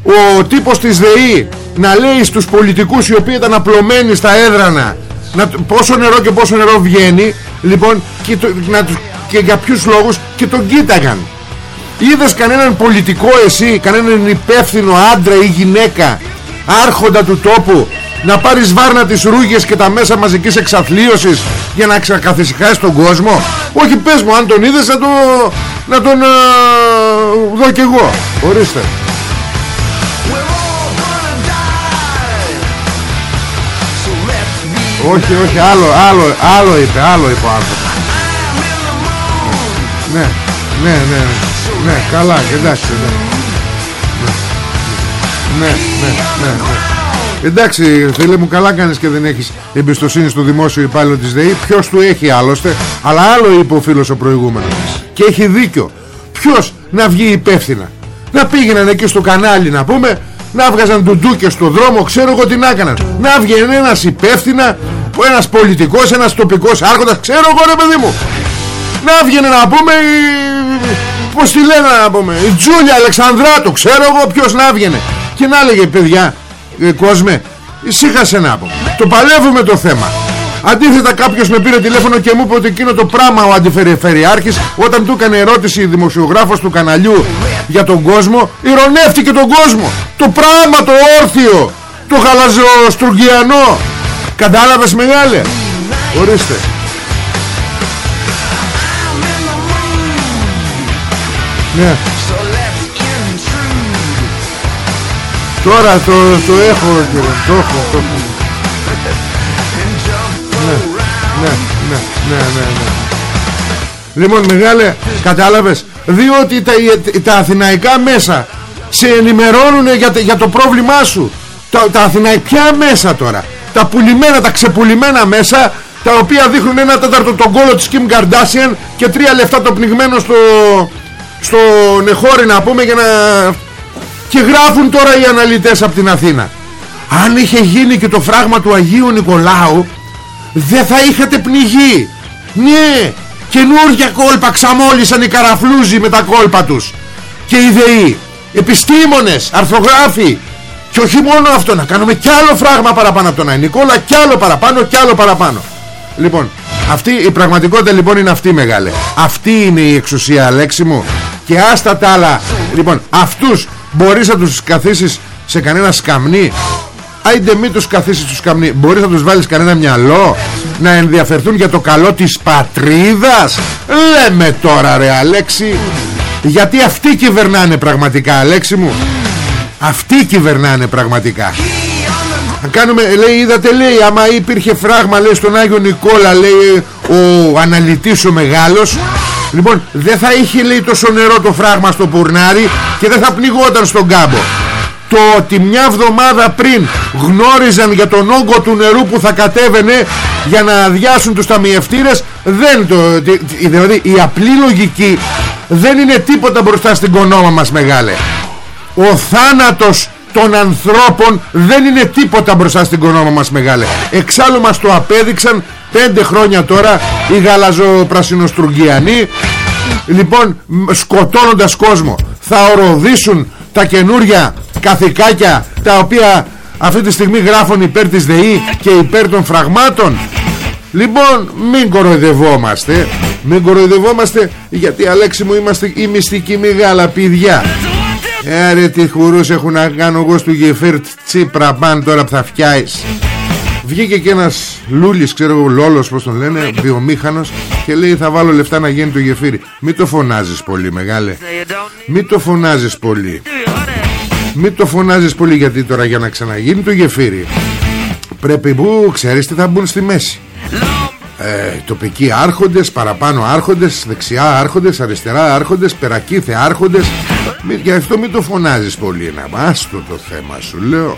Speaker 1: ο τύπος της ΔΕΗ να λέει στους πολιτικούς οι οποίοι ήταν απλωμένοι στα έδρανα να, πόσο νερό και πόσο νερό βγαίνει λοιπόν και το, να τους και για ποιους λόγους και τον κοίταγαν. Είδες κανέναν πολιτικό εσύ κανέναν υπεύθυνο άντρα ή γυναίκα άρχοντα του τόπου να πάρεις βάρνα τις ρούγες και τα μέσα μαζικής εξαθλίωσης για να ξεκαθησυχάσεις τον κόσμο; Όχι πες μου αν τον είδες να, το, να τον α, δω κι εγώ. Ορίστε. Όχι όχι άλλο, άλλο, άλλο είπε άλλο είπε ο άνθρωπος ναι, ναι, ναι, ναι, καλά, εντάξει, ναι. Ναι, ναι, ναι, ναι. Εντάξει φίλε μου καλά κάνεις και δεν έχεις εμπιστοσύνη στο δημόσιο υπάλληλο της ΔΕΗ. Ποιος του έχει άλλωστε Αλλά άλλο είπε ο φίλος ο προηγούμενος. Και έχει δίκιο. Ποιος να βγει υπεύθυνα; Να πήγαιναν εκεί στο κανάλι να πούμε Να βγάζαν ντουντούκες στο δρόμο Ξέρω εγώ τι να έκαναν. Να βγαίνει ένας υπεύθυνα Ένας πολιτικός, ένας τοπικός άρχοντας Ξέρω εγώ ρε παιδί μου να βγαίνει να πούμε Πως τη λένε να πούμε Η Τζούλια Αλεξανδράτου Ξέρω εγώ ποιος να βγαίνει Και να έλεγε παιδιά ε, Κόσμε Ησύχασε να πούμε Το παλεύουμε το θέμα Αντίθετα κάποιος με πήρε τηλέφωνο και μου είπε ότι εκείνο το πράγμα ο αντιφερειάρχης όταν του έκανε ερώτηση η δημοσιογράφος του καναλιού για τον κόσμο ηρωνεύτηκε τον κόσμο. Το πράγμα το όρθιο, το γαλαζοστουργιανό. Κατάλαβες μεγάλε; Ορίστε. Ναι. Τώρα το, το έχω κύριε, το έχω, το έχω. Ναι, ναι, ναι, ναι, ναι, ναι. Λοιπόν μεγάλε, κατάλαβες, διότι τα, τα αθηναϊκά μέσα σε ενημερώνουν για, για το πρόβλημά σου. Τα, τα αθηναϊκά μέσα τώρα, τα πουλημένα, τα ξεπουλημένα μέσα τα οποία δείχνουν ένα τέταρτο τον κόλο της Kim Kardashian και τρία λεφτά το πνιγμένο στο, στο Νεχώρι να πούμε για να... και γράφουν τώρα οι αναλυτές από την Αθήνα. Αν είχε γίνει και το φράγμα του Αγίου Νικολάου δεν θα είχατε πνιγεί. Ναι καινούργια κόλπα ξαμόλυσαν οι καραφλούζοι με τα κόλπα τους. Και οι ΔΕΗ επιστήμονες, αρθρογράφοι. Και όχι μόνο αυτό να κάνουμε κι άλλο φράγμα παραπάνω από τον Νικόλα κι άλλο παραπάνω κι άλλο παραπάνω. Λοιπόν αυτή η πραγματικότητα λοιπόν είναι αυτή μεγάλε Αυτή είναι η εξουσία λέξη μου Και άστα τα άλλα. Λοιπόν αυτούς μπορείς να τους καθίσεις σε κανένα σκαμνί; Άιντε μη τους καθίσεις τους καμνί Μπορείς να τους βάλεις κανένα μυαλό; Να ενδιαφερθούν για το καλό της πατρίδας; Λέμε τώρα ρε Αλέξη. Γιατί αυτοί κυβερνάνε πραγματικά Αλέξη μου. Αυτοί κυβερνάνε πραγματικά. Αν κάνουμε, λέει, είδατε, λέει, άμα υπήρχε φράγμα, λέει, στον Άγιο Νικόλα, λέει, ο αναλυτής ο μεγάλος, λοιπόν, δεν θα είχε, λέει, τόσο νερό το φράγμα στο πουρνάρι και δεν θα πνιγόταν στον κάμπο. Το ότι μια εβδομάδα πριν γνώριζαν για τον όγκο του νερού που θα κατέβαινε για να αδειάσουν τους ταμιευτήρες, δεν το, δηλαδή η απλή λογική δεν είναι τίποτα μπροστά στην κονόμα μας μεγάλε. Ο θάνατος των ανθρώπων δεν είναι τίποτα μπροστά στην κονόμα μας μεγάλε εξάλλου μας το απέδειξαν πέντε χρόνια τώρα οι γαλαζοπρασινοστρουγγιανοί λοιπόν σκοτώνοντας κόσμο θα οροδίσουν τα καινούρια καθηκάκια τα οποία αυτή τη στιγμή γράφουν υπέρ της ΔΕΗ και υπέρ των φραγμάτων. Λοιπόν μην κοροϊδευόμαστε. Μην κοροϊδευόμαστε γιατί Αλέξη μου είμαστε οι μυστικοί μεγάλα παιδιά ε τι χουρούς έχουν να κάνω εγώ στο γεφύρ Τσίπρα πάν τώρα που θα φτιάεις Βγήκε και ένας Λούλης ξέρω εγώ Λόλος πως τον λένε Βιομήχανος και λέει θα βάλω λεφτά να γίνει το γεφύρι Μην το φωνάζεις πολύ μεγάλε. Μην το φωνάζεις πολύ. Μην το φωνάζεις πολύ γιατί τώρα για να ξαναγίνει το γεφύρι Πρέπει που ξέρεις τι θα μπουν στη μέση. Ε, τοπικοί άρχοντες, παραπάνω άρχοντες, δεξιά άρχοντες, αριστερά άρχοντες, περακύθε άρχοντες. Γι' αυτό μην το φωνάζεις πολύ να Άστο το θέμα σου λέω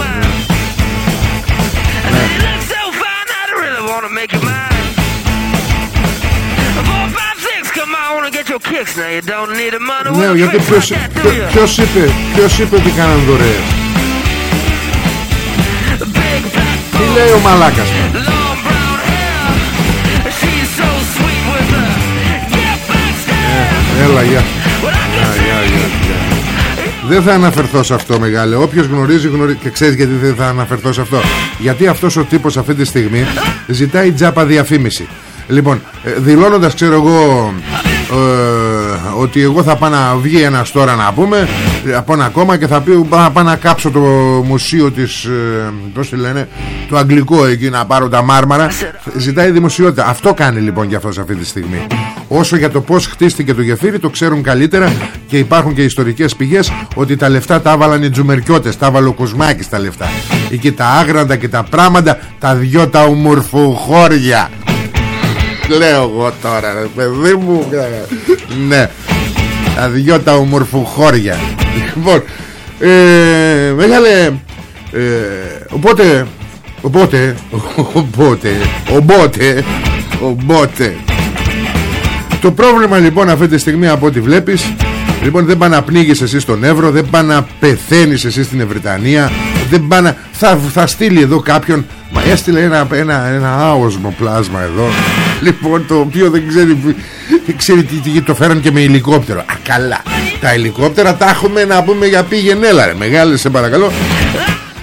Speaker 1: ορίστη Έλα be my girl κάνουμε, θα κάνουμε μεγάλο γένειο Ναι, γιατί ποιος, ποιος είπε, ποιος είπε ότι κάναν δωρεές; Τι λέει ο μαλάκας Έλα, γεια δεν θα αναφερθώ σε αυτό μεγάλε. Όποιος γνωρίζει, γνωρίζει και ξέρεις γιατί δεν θα αναφερθώ σε αυτό. Γιατί αυτός ο τύπος αυτή τη στιγμή Ζητάει τζάπα διαφήμιση. Λοιπόν ε, δηλώνοντας ξέρω εγώ ε, Ότι εγώ θα πάω να βγει ένας τώρα να πούμε Από ένα κόμμα και θα πει Θα πάω να κάψω το μουσείο της ε, Πώς τη λένε Το αγγλικό εκεί να πάρω τα μάρμαρα Ζητάει δημοσιότητα. Αυτό κάνει λοιπόν για αυτός αυτή τη στιγμή Όσο για το πως χτίστηκε το γεφύρι το ξέρουν καλύτερα και υπάρχουν και ιστορικές πηγές ότι τα λεφτά τα έβαλαν οι τζουμερκιώτες, τα έβαλε ο Κουσμάκης τα λεφτά. Εκεί τα άγραντα και τα πράγματα, τα δυο τα ομορφοχώρια. Λέω εγώ τώρα ρε παιδί μου Ναι Τα δυο τα ομορφοχώρια Λοιπόν ε, Μεγάλε ε, Οπότε Οπότε [LAUGHS] Οπότε Οπότε Οπότε το πρόβλημα λοιπόν αυτή τη στιγμή από ό,τι βλέπεις Λοιπόν δεν πάνε να πνίγεις εσύ στον Εύρο Δεν πάνε να πεθαίνεις εσύ στην Ευρυτανία Δεν πάνε θα, θα στείλει εδώ κάποιον Μα έστειλε ένα, ένα, ένα άοσμο πλάσμα εδώ. Λοιπόν το οποίο δεν ξέρει Δεν ξέρει τι, τι το φέραν και με ελικόπτερο. Α καλά. Τα ελικόπτερα τα έχουμε να πούμε για πήγαινε έλα ρε Μεγάλε σε παρακαλώ.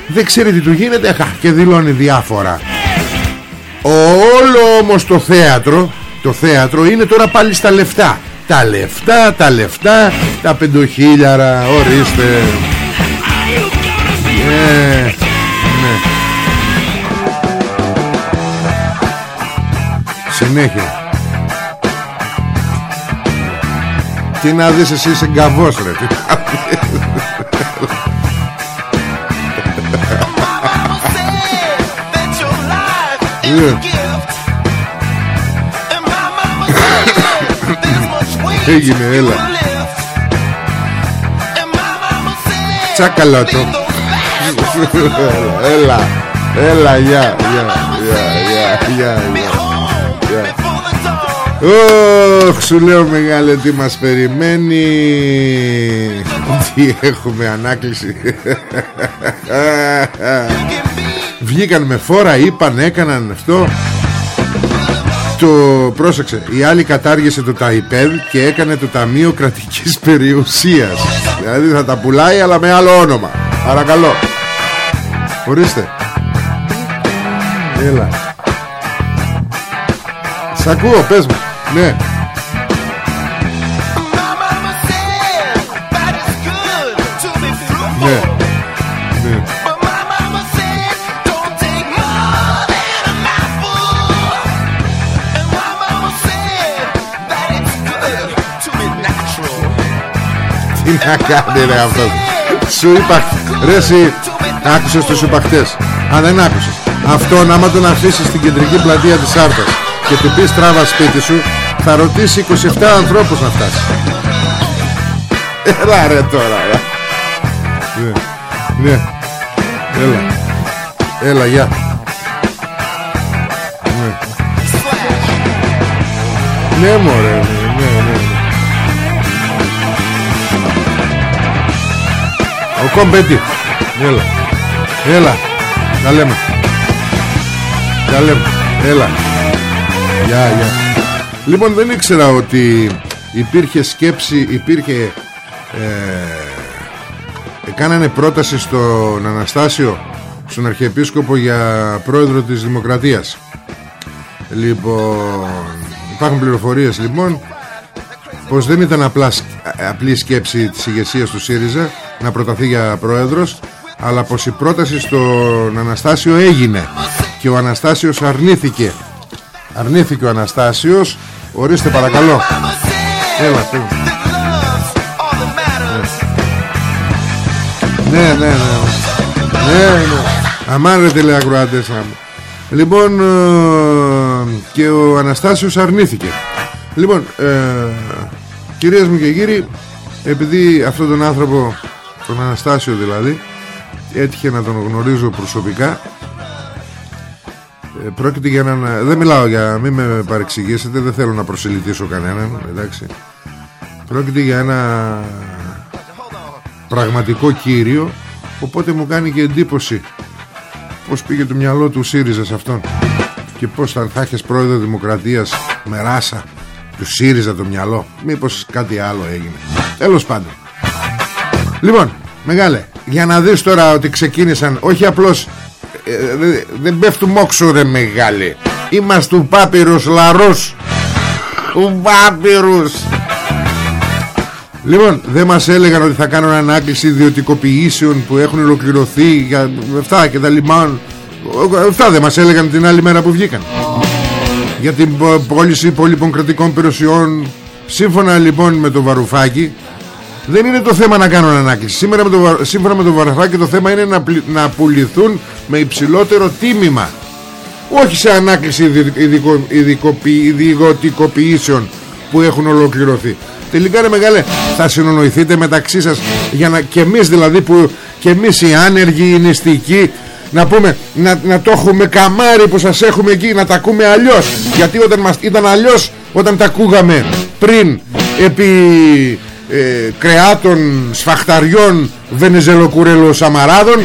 Speaker 1: Δεν ξέρει τι του γίνεται Αχα, Και δηλώνει διάφορα. Όλο όμως το θέατρο το θέατρο είναι τώρα πάλι στα λεφτά. Τα λεφτά, τα λεφτά τα πεντοχίλιαρα ορίστε. Ναι, ναι. συνέχεια. Τι να δεις εσύ είσαι γκαβός ρε. Τι Έγινε έλα. Τσάκαλα το Έλα Έλα. Γεια Γεια Γεια Γεια. Ωχ σου λέω μεγάλε τι μας περιμένει. Τι έχουμε ανάκληση. [LAUGHS] Βγήκαν με φόρα Είπαν έκαναν αυτό το πρόσεξε Η άλλη κατάργησε το ΤΑΙΠΕΔ Και έκανε το Ταμείο Κρατικής Περιουσίας. Δηλαδή θα τα πουλάει αλλά με άλλο όνομα. Παρακαλώ. Ορίστε. Έλα. Σ' ακούω πες μου. Ναι Ναι να κάνει ρε αυτός. Σου είπα Ρε εσύ Άκουσες το σου χτες. Αν δεν άκουσες. Αυτόν άμα τον αφήσεις στην κεντρική πλατεία της Άρτας Και του πεις τράβα σπίτι σου Θα ρωτήσει 27 ανθρώπους να φτάσεις. Έλα ρε τώρα ρε. Ναι Ναι. Έλα. Έλα γεια. Ναι. Ναι μωρέ Ο κομπέτι Έλα. Έλα. Τα λέμε. Τα λέμε. Έλα. Γεια γεια. Λοιπόν δεν ήξερα ότι Υπήρχε σκέψη Υπήρχε ε, Κάνανε πρόταση στον Αναστάσιο Στον Αρχιεπίσκοπο Για πρόεδρο της Δημοκρατίας. Λοιπόν Υπάρχουν πληροφορίες λοιπόν Πως δεν ήταν απλά, απλή σκέψη της ηγεσίας του ΣΥΡΙΖΑ να προταθεί για πρόεδρος αλλά πως η πρόταση στον Αναστάσιο έγινε. Και ο Αναστάσιος αρνήθηκε. Αρνήθηκε ο Αναστάσιος. Ορίστε παρακαλώ. Έλα πού ναι ναι ναι. Ναι ναι. Αμάν ρε τηλεακροατές λοιπόν ε, και ο Αναστάσιος αρνήθηκε. Λοιπόν ε, κυρίες μου και κύριοι επειδή αυτόν τον άνθρωπο τον Αναστάσιο δηλαδή έτυχε να τον γνωρίζω προσωπικά. Ε, πρόκειται για έναν δεν μιλάω για μην με παρεξηγήσετε δεν θέλω να προσελητήσω κανέναν εντάξει. Πρόκειται για ένα πραγματικό κύριο οπότε μου κάνει και εντύπωση πως πήγε το μυαλό του ΣΥΡΙΖΑ σε αυτόν και πως θα, θα έχεις πρόεδρο δημοκρατίας με ράσα του ΣΥΡΙΖΑ το μυαλό. Μήπως κάτι άλλο έγινε. Τέλος πάντων Λοιπόν, μεγάλε, για να δεις τώρα ότι ξεκίνησαν, όχι απλώς, ε, δεν δε πέφτουμε όξο ρε μεγάλε. Είμαστε του πάπυρους λαρούς. Του πάπυρους. Λοιπόν, δεν μας έλεγαν ότι θα κάνουν ανάκληση ιδιωτικοποιήσεων που έχουν ολοκληρωθεί για αυτά και τα λιμάν. Αυτά δεν μας έλεγαν την άλλη μέρα που βγήκαν. Για την πώληση πολύπων κρατικών περιουσιών. Σύμφωνα λοιπόν με το Βαρουφάκι δεν είναι το θέμα να κάνουν ανάκληση. Σήμερα με το, Σύμφωνα με τον Βαραθάκη το θέμα είναι να, να πουληθούν με υψηλότερο τίμημα. Όχι σε ανάκληση ειδικο, ιδιωτικοποιήσεων που έχουν ολοκληρωθεί. Τελικά ρε μεγάλε θα συνονοηθείτε μεταξύ σας για να, και εμείς δηλαδή που και εμείς οι άνεργοι, οι νηστικοί να πούμε να, να το έχουμε καμάρι που σας έχουμε εκεί να τα ακούμε αλλιώς. Γιατί όταν μας, ήταν αλλιώς όταν τα ακούγαμε πριν επί ε, κρεάτων, σφαχταριών, βενεζελοκουρέλο σαμαράδων,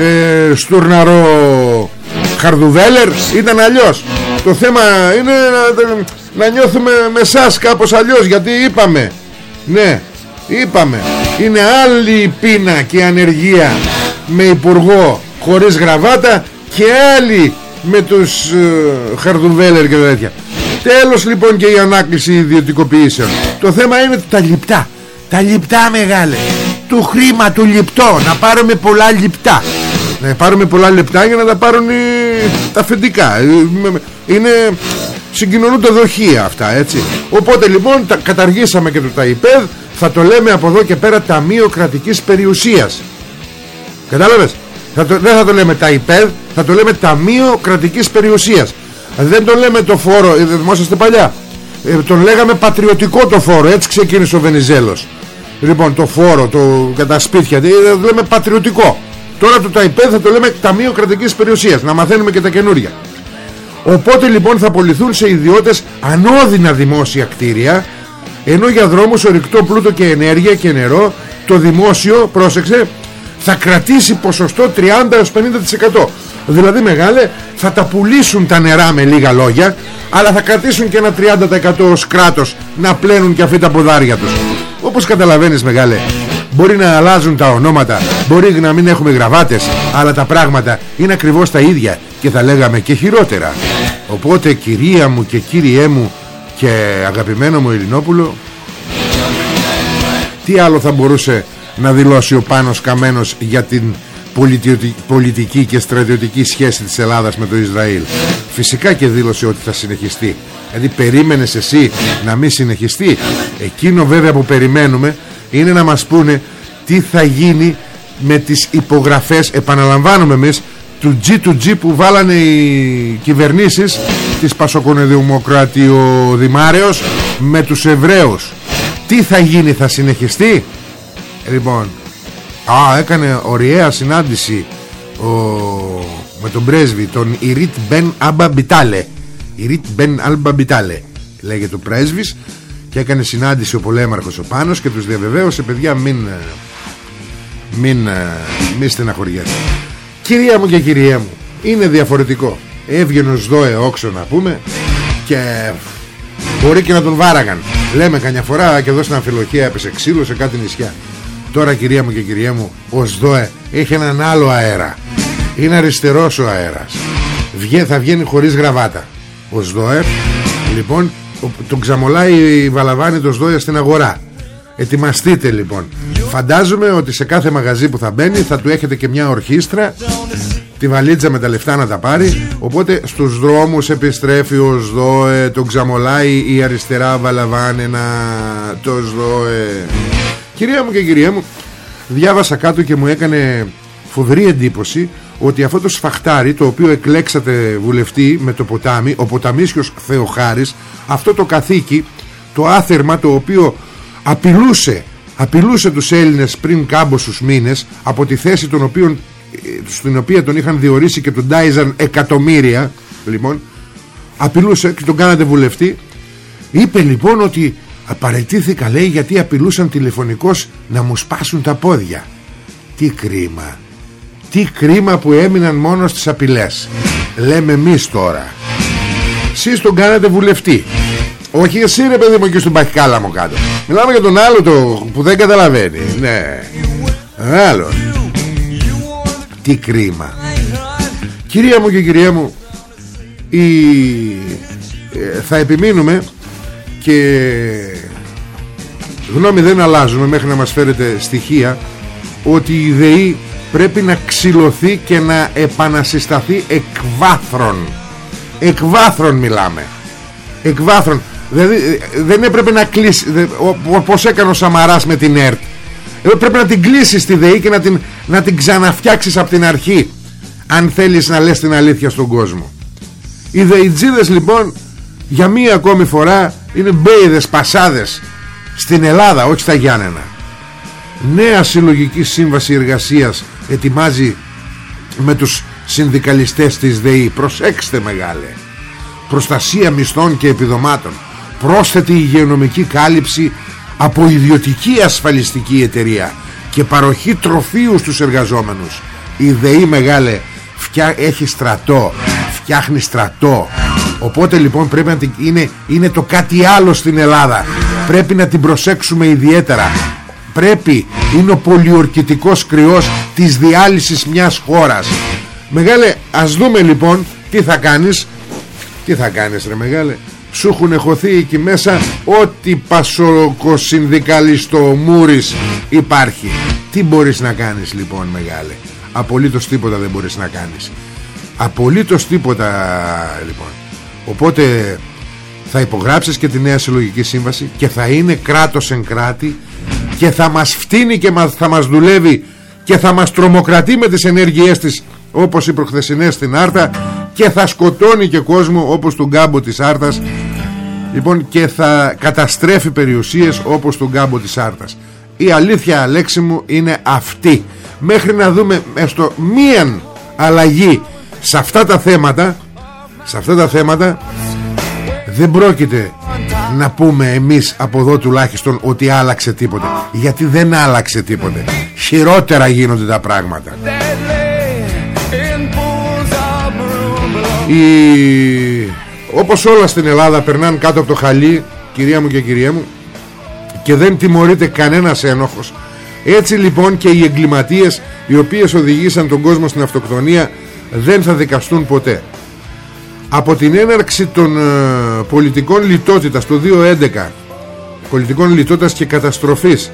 Speaker 1: ε, στουρναρό χαρδουβέλερ, ήταν αλλιώς. Το θέμα είναι να, να νιώθουμε με εσάς κάπως αλλιώς, γιατί είπαμε, ναι, είπαμε, είναι άλλη η πείνα και η ανεργία με υπουργό χωρίς γραβάτα και άλλη με τους ε, χαρδουβέλερ και τέτοια. Τέλος λοιπόν και η ανάκληση ιδιωτικοποιήσεων. Το θέμα είναι τα λιπτά. Τα λιπτά μεγάλε. Του χρήμα του λιπτό. Να πάρουμε πολλά λιπτά. Να πάρουμε πολλά λεπτά για να τα πάρουν τα αφεντικά. Ε, Είναι συγκοινωνούνται δοχεία αυτά έτσι. Οπότε λοιπόν τα καταργήσαμε και το ΤΑΙΠΕΔ Θα το λέμε από εδώ και πέρα Ταμείο Κρατικής Περιουσίας. Κατάλαβες; Θα το, Δεν θα το λέμε ΤΑΙΠΕΔ Θα το λέμε Ταμείο Κρατικής Περιουσίας. Δεν το λέμε το φόρο ε, Δημόσαστε παλιά; Ε, τον λέγαμε πατριωτικό το φόρο έτσι ξεκίνησε ο Βενιζέλος λοιπόν το φόρο το, για τα σπίτια το λέμε πατριωτικό τώρα το ΤΑΙΠΕ θα το λέμε Ταμείο Κρατικής Περιουσίας να μαθαίνουμε και τα καινούρια οπότε λοιπόν θα απολυθούν σε ιδιώτες ανώδυνα δημόσια κτίρια ενώ για δρόμους ορυκτό πλούτο και ενέργεια και νερό το δημόσιο, πρόσεξε, θα κρατήσει ποσοστό 30-50%. Δηλαδή μεγάλε θα τα πουλήσουν τα νερά με λίγα λόγια αλλά θα κρατήσουν και ένα 30% ως κράτος να πλένουν και αυτοί τα ποδάρια τους. Όπως καταλαβαίνεις μεγάλε Μπορεί να αλλάζουν τα ονόματα Μπορεί να μην έχουμε γραβάτες Αλλά τα πράγματα είναι ακριβώς τα ίδια Και θα λέγαμε και χειρότερα. Οπότε κυρία μου και κύριέ μου Και αγαπημένο μου Ελληνόπουλο Τι άλλο θα μπορούσε να δηλώσει ο Πάνος Καμένος Για την πολιτική και στρατιωτική σχέση της Ελλάδας με το Ισραήλ; Φυσικά και δήλωσε ότι θα συνεχιστεί Δηλαδή περίμενες εσύ να μην συνεχιστεί; Εκείνο βέβαια που περιμένουμε είναι να μας πούνε τι θα γίνει με τις υπογραφές επαναλαμβάνουμε εμείς του G2G που βάλανε οι κυβερνήσεις της Πασοκονεδημοκρατιοδημάρεως με τους Εβραίους. Τι θα γίνει θα συνεχιστεί; Λοιπόν α έκανε ωραία συνάντηση ο, με τον πρέσβη τον Ιρίτ Μπεν Αμπαμπιτάλε Ιρίτ Μπεν Αλμπαμπιτάλε λέγεται ο πρέσβης και έκανε συνάντηση ο πολέμαρχος ο Πάνος και τους διαβεβαίωσε παιδιά μην ε, μην, ε, μην στεναχωριέστε κυρία μου και κυρία μου είναι διαφορετικό. Έβγαινε ως δώε όξο να πούμε και μπορεί και να τον βάραγαν. Λέμε κανιά φορά και εδώ στην αμφιλοχία έπεσε ξύλο σε κάτι νησιά. Τώρα κυρία μου και κυρία μου ως δώε έχει έναν άλλο αέρα. Είναι αριστερός ο αέρας. Βγε, θα βγαίνει χωρίς γραβάτα ως δώε λοιπόν τον ξαμολάει η Βαλαβάνη το ΣΔΟΕ στην αγορά. Ετοιμαστείτε λοιπόν. Φαντάζομαι ότι σε κάθε μαγαζί που θα μπαίνει Θα του έχετε και μια ορχήστρα Τη βαλίτσα με τα λεφτά να τα πάρει. Οπότε στους δρόμους επιστρέφει ο ΣΔΟΕ Τον ξαμολάει η αριστερά Βαλαβάνενα Το ΣΔΟΕ Κυρία μου και κυρία μου Διάβασα κάτω και μου έκανε φοβερή εντύπωση ότι αυτό το σφαχτάρι το οποίο εκλέξατε βουλευτή με το ποτάμι ο ποταμίσιος Θεοχάρης αυτό το καθήκη το άθερμα το οποίο απειλούσε απειλούσε τους Έλληνες πριν κάμποσους μήνες από τη θέση των οποίων, στην οποία τον είχαν διορίσει και τον τάιζαν εκατομμύρια λοιπόν απειλούσε και τον κάνατε βουλευτή. Είπε λοιπόν ότι απαραίτηθηκα λέει γιατί απειλούσαν τηλεφωνικώς να μου σπάσουν τα πόδια τι κρίμα τι κρίμα που έμειναν μόνο στις απειλές. Λέμε εμείς τώρα. Εσείς τον κάνατε βουλευτή. Όχι εσύ ρε παιδί μου εκεί στον μου κάτω. Μιλάμε για τον άλλο το που δεν καταλαβαίνει. Ναι. Άλλο. Τι κρίμα. Κυρία μου και κυρία μου η... Ε, Θα επιμείνουμε Και Γνώμη δεν αλλάζουμε Μέχρι να μας φέρετε στοιχεία Ότι η ΔΕΗ πρέπει να ξυλωθεί Και να επανασυσταθεί εκβάθρων Εκβάθρων μιλάμε. Εκβάθρων Δηλαδή δεν έπρεπε να κλείσει Όπως έκανε ο Σαμαράς με την ΕΡΤ. Πρέπει να την κλείσεις στη ΔΕΗ Και να την, να την ξαναφτιάξεις από την αρχή Αν θέλεις να λες την αλήθεια στον κόσμο. Οι ΔΕΗτζίδες λοιπόν Για μία ακόμη φορά Είναι μπέιδες πασάδες Στην Ελλάδα όχι στα Γιάννενα. Νέα συλλογική σύμβαση εργασίας Ετοιμάζει Με τους συνδικαλιστές της ΔΕΗ. Προσέξτε μεγάλε. Προστασία μισθών και επιδομάτων. Πρόσθετη υγειονομική κάλυψη από ιδιωτική ασφαλιστική εταιρεία και παροχή τροφίους στους εργαζόμενους. Η ΔΕΗ μεγάλε φτιά... έχει στρατό. Φτιάχνει στρατό. Οπότε λοιπόν πρέπει να την... είναι... είναι το κάτι άλλο στην Ελλάδα. Πρέπει να την προσέξουμε ιδιαίτερα πρέπει είναι ο πολιορκητικός κρυός της διάλυσης μιας χώρας. Μεγάλε ας δούμε λοιπόν τι θα κάνεις. Τι θα κάνεις ρε μεγάλε. Σου έχουν εχωθεί εκεί μέσα ό,τι πασοκοσυνδικαλιστό μούρης υπάρχει. Τι μπορείς να κάνεις λοιπόν μεγάλε. Απολύτως τίποτα δεν μπορείς να κάνεις. Απολύτως τίποτα λοιπόν. Οπότε θα υπογράψεις και τη νέα συλλογική σύμβαση και θα είναι κράτος εν κράτη και θα μας φτύνει και θα μας δουλεύει και θα μας τρομοκρατεί με τις ενέργειές της όπως οι προχθεσινές στην Άρτα και θα σκοτώνει και κόσμο όπως τον κάμπο της Άρτας. Λοιπόν και θα καταστρέφει περιουσίες όπως τον κάμπο της Άρτας. Η αλήθεια λέξη μου είναι αυτή. Μέχρι να δούμε έστω μίαν αλλαγή σε αυτά τα θέματα σε αυτά τα θέματα δεν πρόκειται να πούμε εμείς από εδώ τουλάχιστον ότι άλλαξε τίποτε. Γιατί δεν άλλαξε τίποτε. Χειρότερα γίνονται τα πράγματα. Η... όπως όλα στην Ελλάδα περνάνε κάτω από το χαλί κυρία μου και κυρία μου και δεν τιμωρείται κανένας ένοχος. Έτσι λοιπόν και οι εγκληματίες οι οποίες οδηγήσαν τον κόσμο στην αυτοκτονία δεν θα δικαστούν ποτέ από την έναρξη των ε, πολιτικών λιτότητας το 2011 πολιτικών λιτότητας και καταστροφής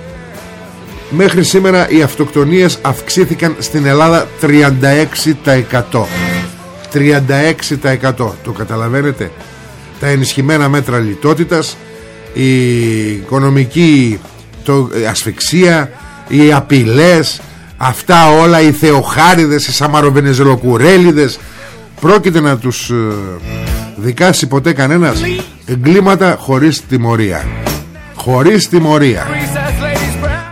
Speaker 1: μέχρι σήμερα οι αυτοκτονίες αυξήθηκαν στην Ελλάδα 36% 36% το καταλαβαίνετε. Τα ενισχυμένα μέτρα λιτότητας η οικονομική το, ασφυξία οι απειλές αυτά όλα οι θεοχάριδες οι σαμαροβενεζελοκουρέλιδες πρόκειται να τους ε, δικάσει ποτέ κανένας εγκλήματα χωρίς τιμωρία. Χωρίς τιμωρία.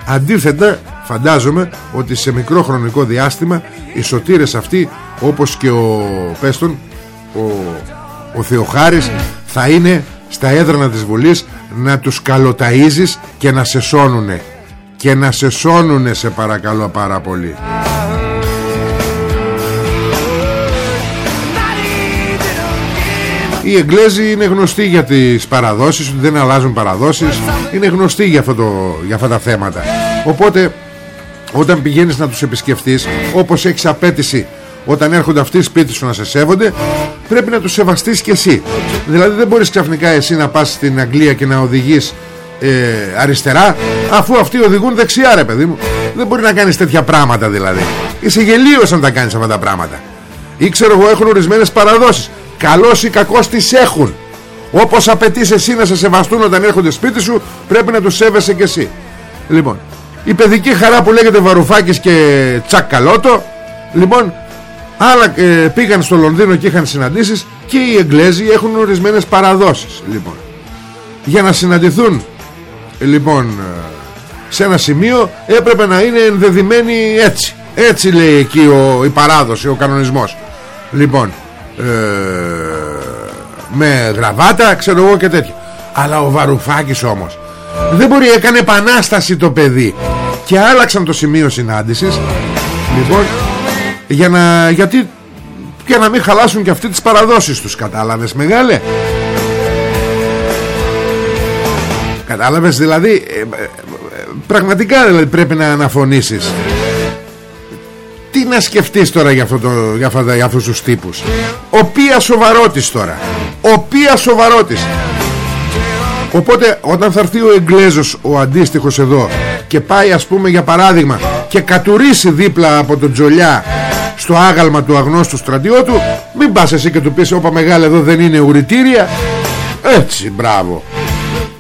Speaker 1: Αντίθετα φαντάζομαι ότι σε μικρό χρονικό διάστημα οι σωτήρες αυτοί όπως και ο Πέστον ο, ο Θεοχάρης θα είναι στα έδρανα της Βουλής να τους καλοταΐζεις και να σε σώνουνε. Και να σε σώνουνε σε παρακαλώ πάρα πολύ Οι Εγγλέζοι είναι γνωστοί για τις παραδόσεις Ότι δεν αλλάζουν παραδόσεις. Είναι γνωστοί για, αυτό το, για αυτά τα θέματα. Οπότε όταν πηγαίνεις να τους επισκεφτείς Όπως έχεις απέτηση όταν έρχονται αυτοί σπίτι σου να σε σέβονται πρέπει να τους σεβαστείς και εσύ. Δηλαδή δεν μπορείς ξαφνικά εσύ να πας στην Αγγλία και να οδηγείς ε, αριστερά αφού αυτοί οδηγούν δεξιά ρε παιδί μου. Δεν μπορεί να κάνεις τέτοια πράγματα δηλαδή. Είσαι γελίος αν τα κάνεις αυτά τα πράγματα. Ή ξέρω εγώ έχουν ορισμένες παραδόσεις καλός ή κακός τις έχουν όπως απαιτείς εσύ να σε σεβαστούν όταν έρχονται σπίτι σου πρέπει να τους σέβεσαι και εσύ λοιπόν η παιδική χαρά που λέγεται Βαρουφάκης και Τσακαλώτο λοιπόν Άλλα ε, πήγαν στο Λονδίνο και είχαν συναντήσεις και οι Εγγλέζοι έχουν ορισμένες παραδόσεις λοιπόν. Για να συναντηθούν λοιπόν ε, σε ένα σημείο έπρεπε να είναι ενδεδειμένοι έτσι. Έτσι λέει εκεί ο, η παράδοση, ο κανονισμός. Λοιπόν, ε, με γραβάτα ξέρω εγώ και τέτοια. Αλλά ο Βαρουφάκης όμως δεν μπορεί, έκανε επανάσταση το παιδί και άλλαξαν το σημείο συνάντησης. Λοιπόν, για να, γιατί για να μην χαλάσουν και αυτοί τις παραδόσεις τους κατάλαβες μεγάλε; Κατάλαβες δηλαδή ε, ε, πραγματικά δηλαδή πρέπει να αναφωνήσεις τι να σκεφτείς τώρα για, αυτό το, για, αυτά, για αυτούς τους τύπους. Οποία σοβαρότης τώρα. Οποία σοβαρότης. Οπότε όταν θα έρθει ο Εγγλέζος ο αντίστοιχος εδώ και πάει ας πούμε για παράδειγμα και κατουρίσει δίπλα από τον Τζολιά στο άγαλμα του αγνώστου στρατιώτου μην πας εσύ και του πεις όπα μεγάλα εδώ δεν είναι ουρητήρια έτσι μπράβο.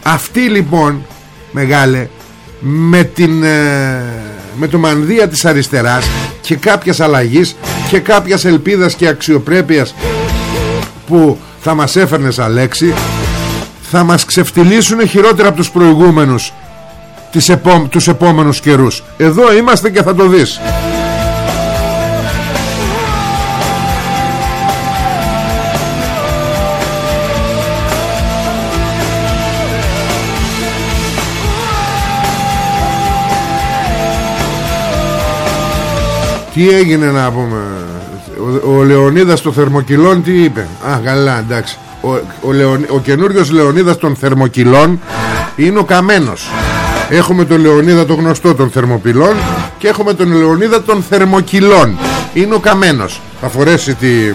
Speaker 1: Αυτή λοιπόν μεγάλε με την ε, με το μανδύα της αριστεράς και κάποιας αλλαγής και κάποιας ελπίδας και αξιοπρέπειας που θα μας έφερνες σαν λέξη θα μας ξεφτυλίσουν χειρότερα από τους προηγούμενους τις επό... τους επόμενους καιρούς. Εδώ είμαστε και θα το δεις Τι έγινε να πούμε; Ο, ο Λεωνίδας το θερμοκυλών τι είπε; Α καλά εντάξει. Ο, ο, Λεωνί, ο καινούριος Λεωνίδας των θερμοκυλών Είναι ο Καμένος. Έχουμε τον Λεωνίδα το γνωστό των θερμοπυλών Και έχουμε τον Λεωνίδα των θερμοκυλών. Είναι ο Καμένος. Θα φορέσει τη,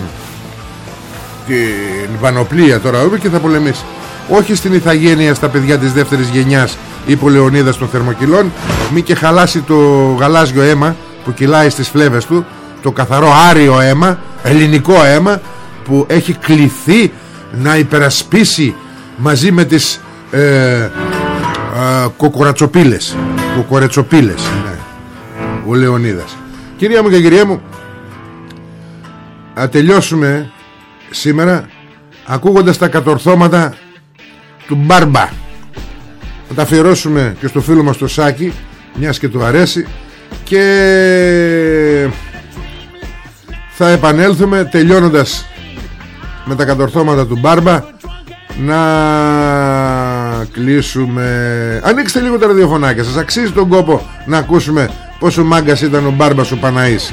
Speaker 1: την πανοπλία τώρα και θα πολεμήσει. Όχι στην ηθαγένεια στα παιδιά της δεύτερης γενιάς είπε ο Λεωνίδας των θερμοκυλών. Μη και χαλάσει το γαλάζιο αίμα που κυλάει στις φλέβες του το καθαρό άριο αίμα ελληνικό αίμα που έχει κληθεί να υπερασπίσει μαζί με τις ε, ε, κοκορατσοπίλες. Κοκορετσοπίλες ναι. ο Λεωνίδας. Κυρία μου και κυρία μου να τελειώσουμε σήμερα ακούγοντας τα κατορθώματα του Μπάρμπα. Θα τα αφιερώσουμε και στο φίλο μας το Σάκη μιας και του αρέσει και θα επανέλθουμε τελειώνοντας με τα κατορθώματα του Μπάρμπα να κλείσουμε. Ανοίξτε λίγο τα ραδιοφωνάκια σας. Αξίζει τον κόπο να ακούσουμε Πόσο μάγκας ήταν ο Μπάρμπας ο Παναής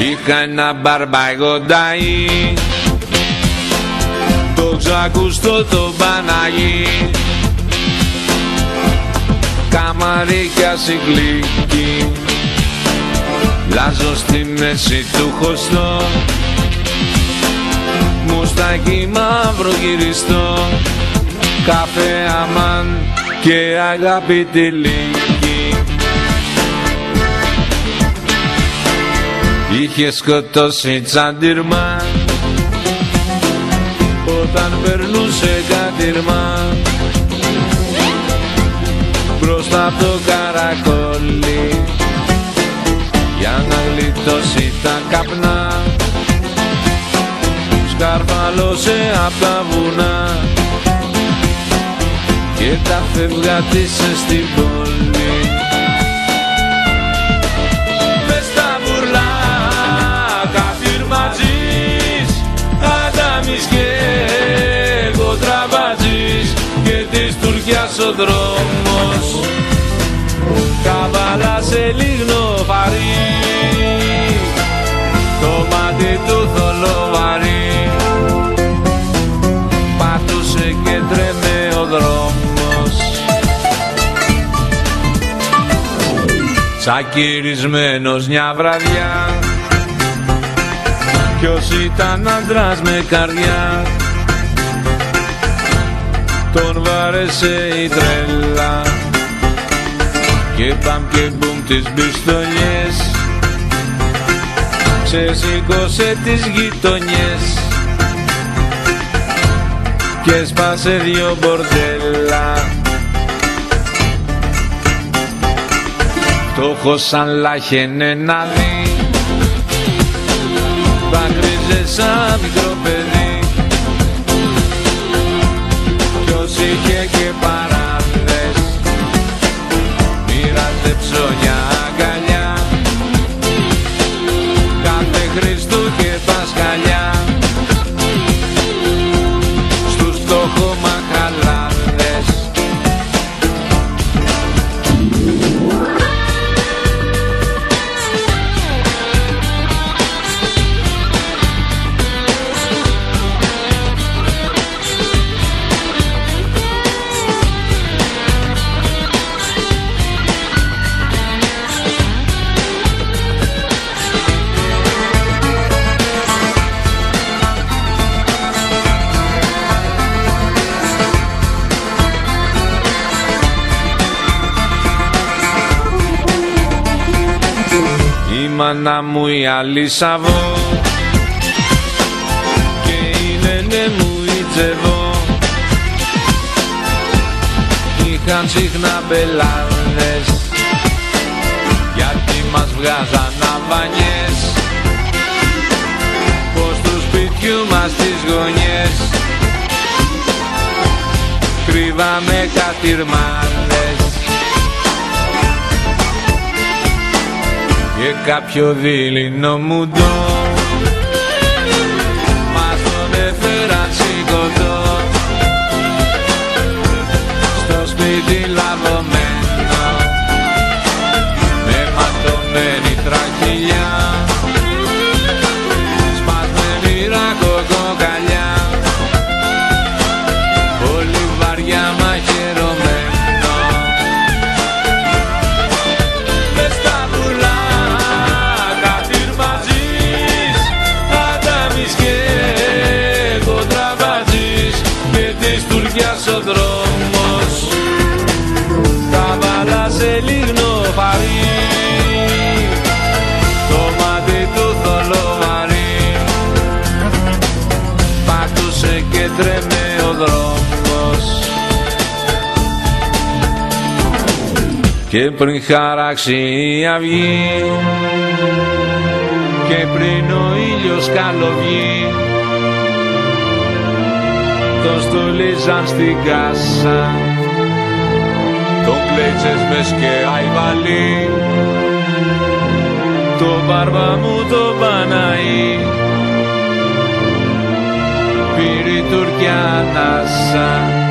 Speaker 2: Είχα ένα μπαρμπαγοντάι. Το ξακουστό το Παναγί Καμαρίκια συγκλίκη. Λάζω στη μέση του χωστό. Μουστάκι μαύρο γυριστό. Καφέ αμάν και αγάπη λύκη Είχε σκοτώσει τσαντιρμά Όταν περνούσε κατηρμά Μπροστά από το καρακόλι. Για να γλιτώσει τα καπνά. Σκαρφαλώσε απ' τα βουνά. Και τα φεύγα της στην πόλη ο δρόμος. Καβάλα σε λίγνο βαρύ. Το μάτι του θολοβαρύ πατούσε και τρέμε ο δρόμος. Τσακυρισμένος μια βραδιά. Ποιος ήταν άντρας με καρδιά Τον βάρεσε η τρέλα. Και παμ και μπουμ τις μπιστολιές Ξεσήκωσε τις γειτονιές. Και σπάσε δυο μπορτέλα. Το σαν λάχαινε να δει Δάκρυζε σαν μικρό παιδί Ποιος είχε μάνα μου η Αλίσαβο Και η νένε μου η Τζεβό. Είχαν συχνά μπελάδες Γιατί μας βγάζαν αβανιές. Πως του σπιτιού μας τις γωνιές. Κρύβαμε κατηρμάδες και κάποιο δίληνο μουντό μας τον έφεραν σηκωτό. Στο σπίτι λαβωμένο και πριν χαράξει η αυγή και πριν ο ήλιος καλοβγεί τον στολίζαν στην κάσα. Τον κλέτσες μες και αϊβαλί το μπάρμπα μου το Παναή πήρε η Τουρκιά ανάσα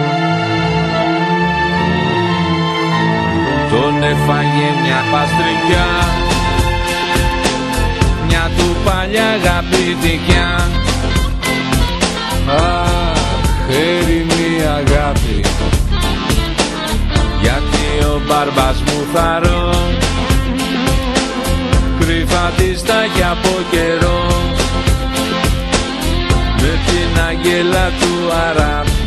Speaker 2: τον έφαγε μια παστρικιά. Μια του παλιά αγαπητικιά. Αχ, έρημη αγάπη. Γιατί ο μπάρμπας μου θαρώ κρύφα τη τάχει από καιρό. Με την αγγέλα του αράπη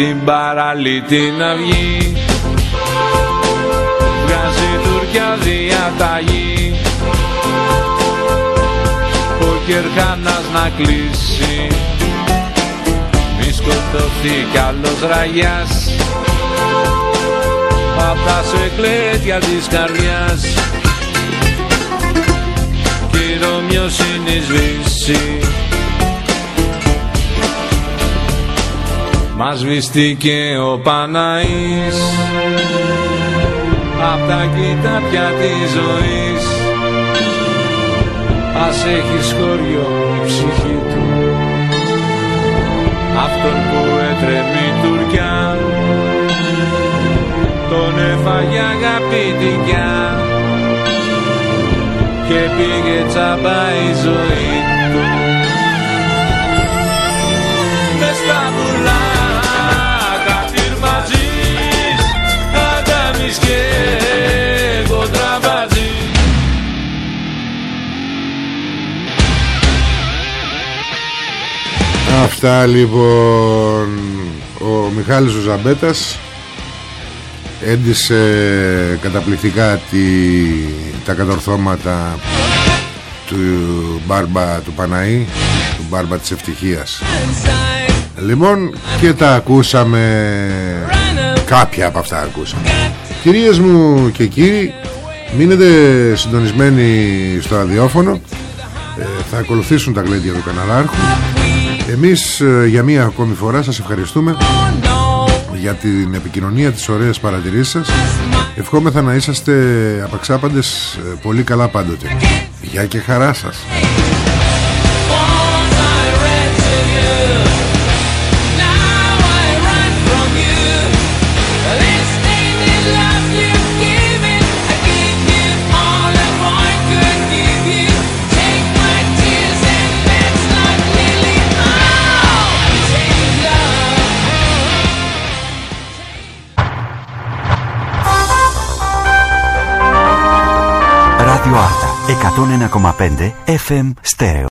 Speaker 2: και την παραλίτη να βγει. Βγάζει Τουρκιά διαταγή. Ο Κερχάνας να κλείσει. Μη σκοτωθεί κι άλλος ραγιάς. Απ' τα σεκλέτια της καρδιάς. Κι η Ρωμιοσύνη σβήσει Μας σβηστήκε ο Παναής Απ' τα κοιτάπια της ζωής. Ας έχει σχόριο η ψυχή του. Αυτόν που έτρεμει η Τουρκιά. Τον έφαγε αγαπητικιά Και πήγε τσάμπα η ζωή του
Speaker 1: Αυτά λοιπόν Ο Μιχάλης ο Ζαμπέτας Έντισε καταπληκτικά τη, τα κατορθώματα του Μπάρμπα του Παναή του Μπάρμπα της Ευτυχίας. Λοιπόν και τα ακούσαμε Κάποια από αυτά ακούσαμε. Κυρίες μου και κύριοι Μείνετε συντονισμένοι στο ραδιόφωνο. Ε, Θα ακολουθήσουν τα γλέντια του καναλάρχου Εμείς ε, για μία ακόμη φορά σας ευχαριστούμε για την επικοινωνία της ωραίες παρατηρήσεις σας. Ευχόμεθα να είσαστε απαξάπαντες ε, πολύ καλά πάντοτε. Γεια και χαρά σας
Speaker 3: 101,5 FM Stereo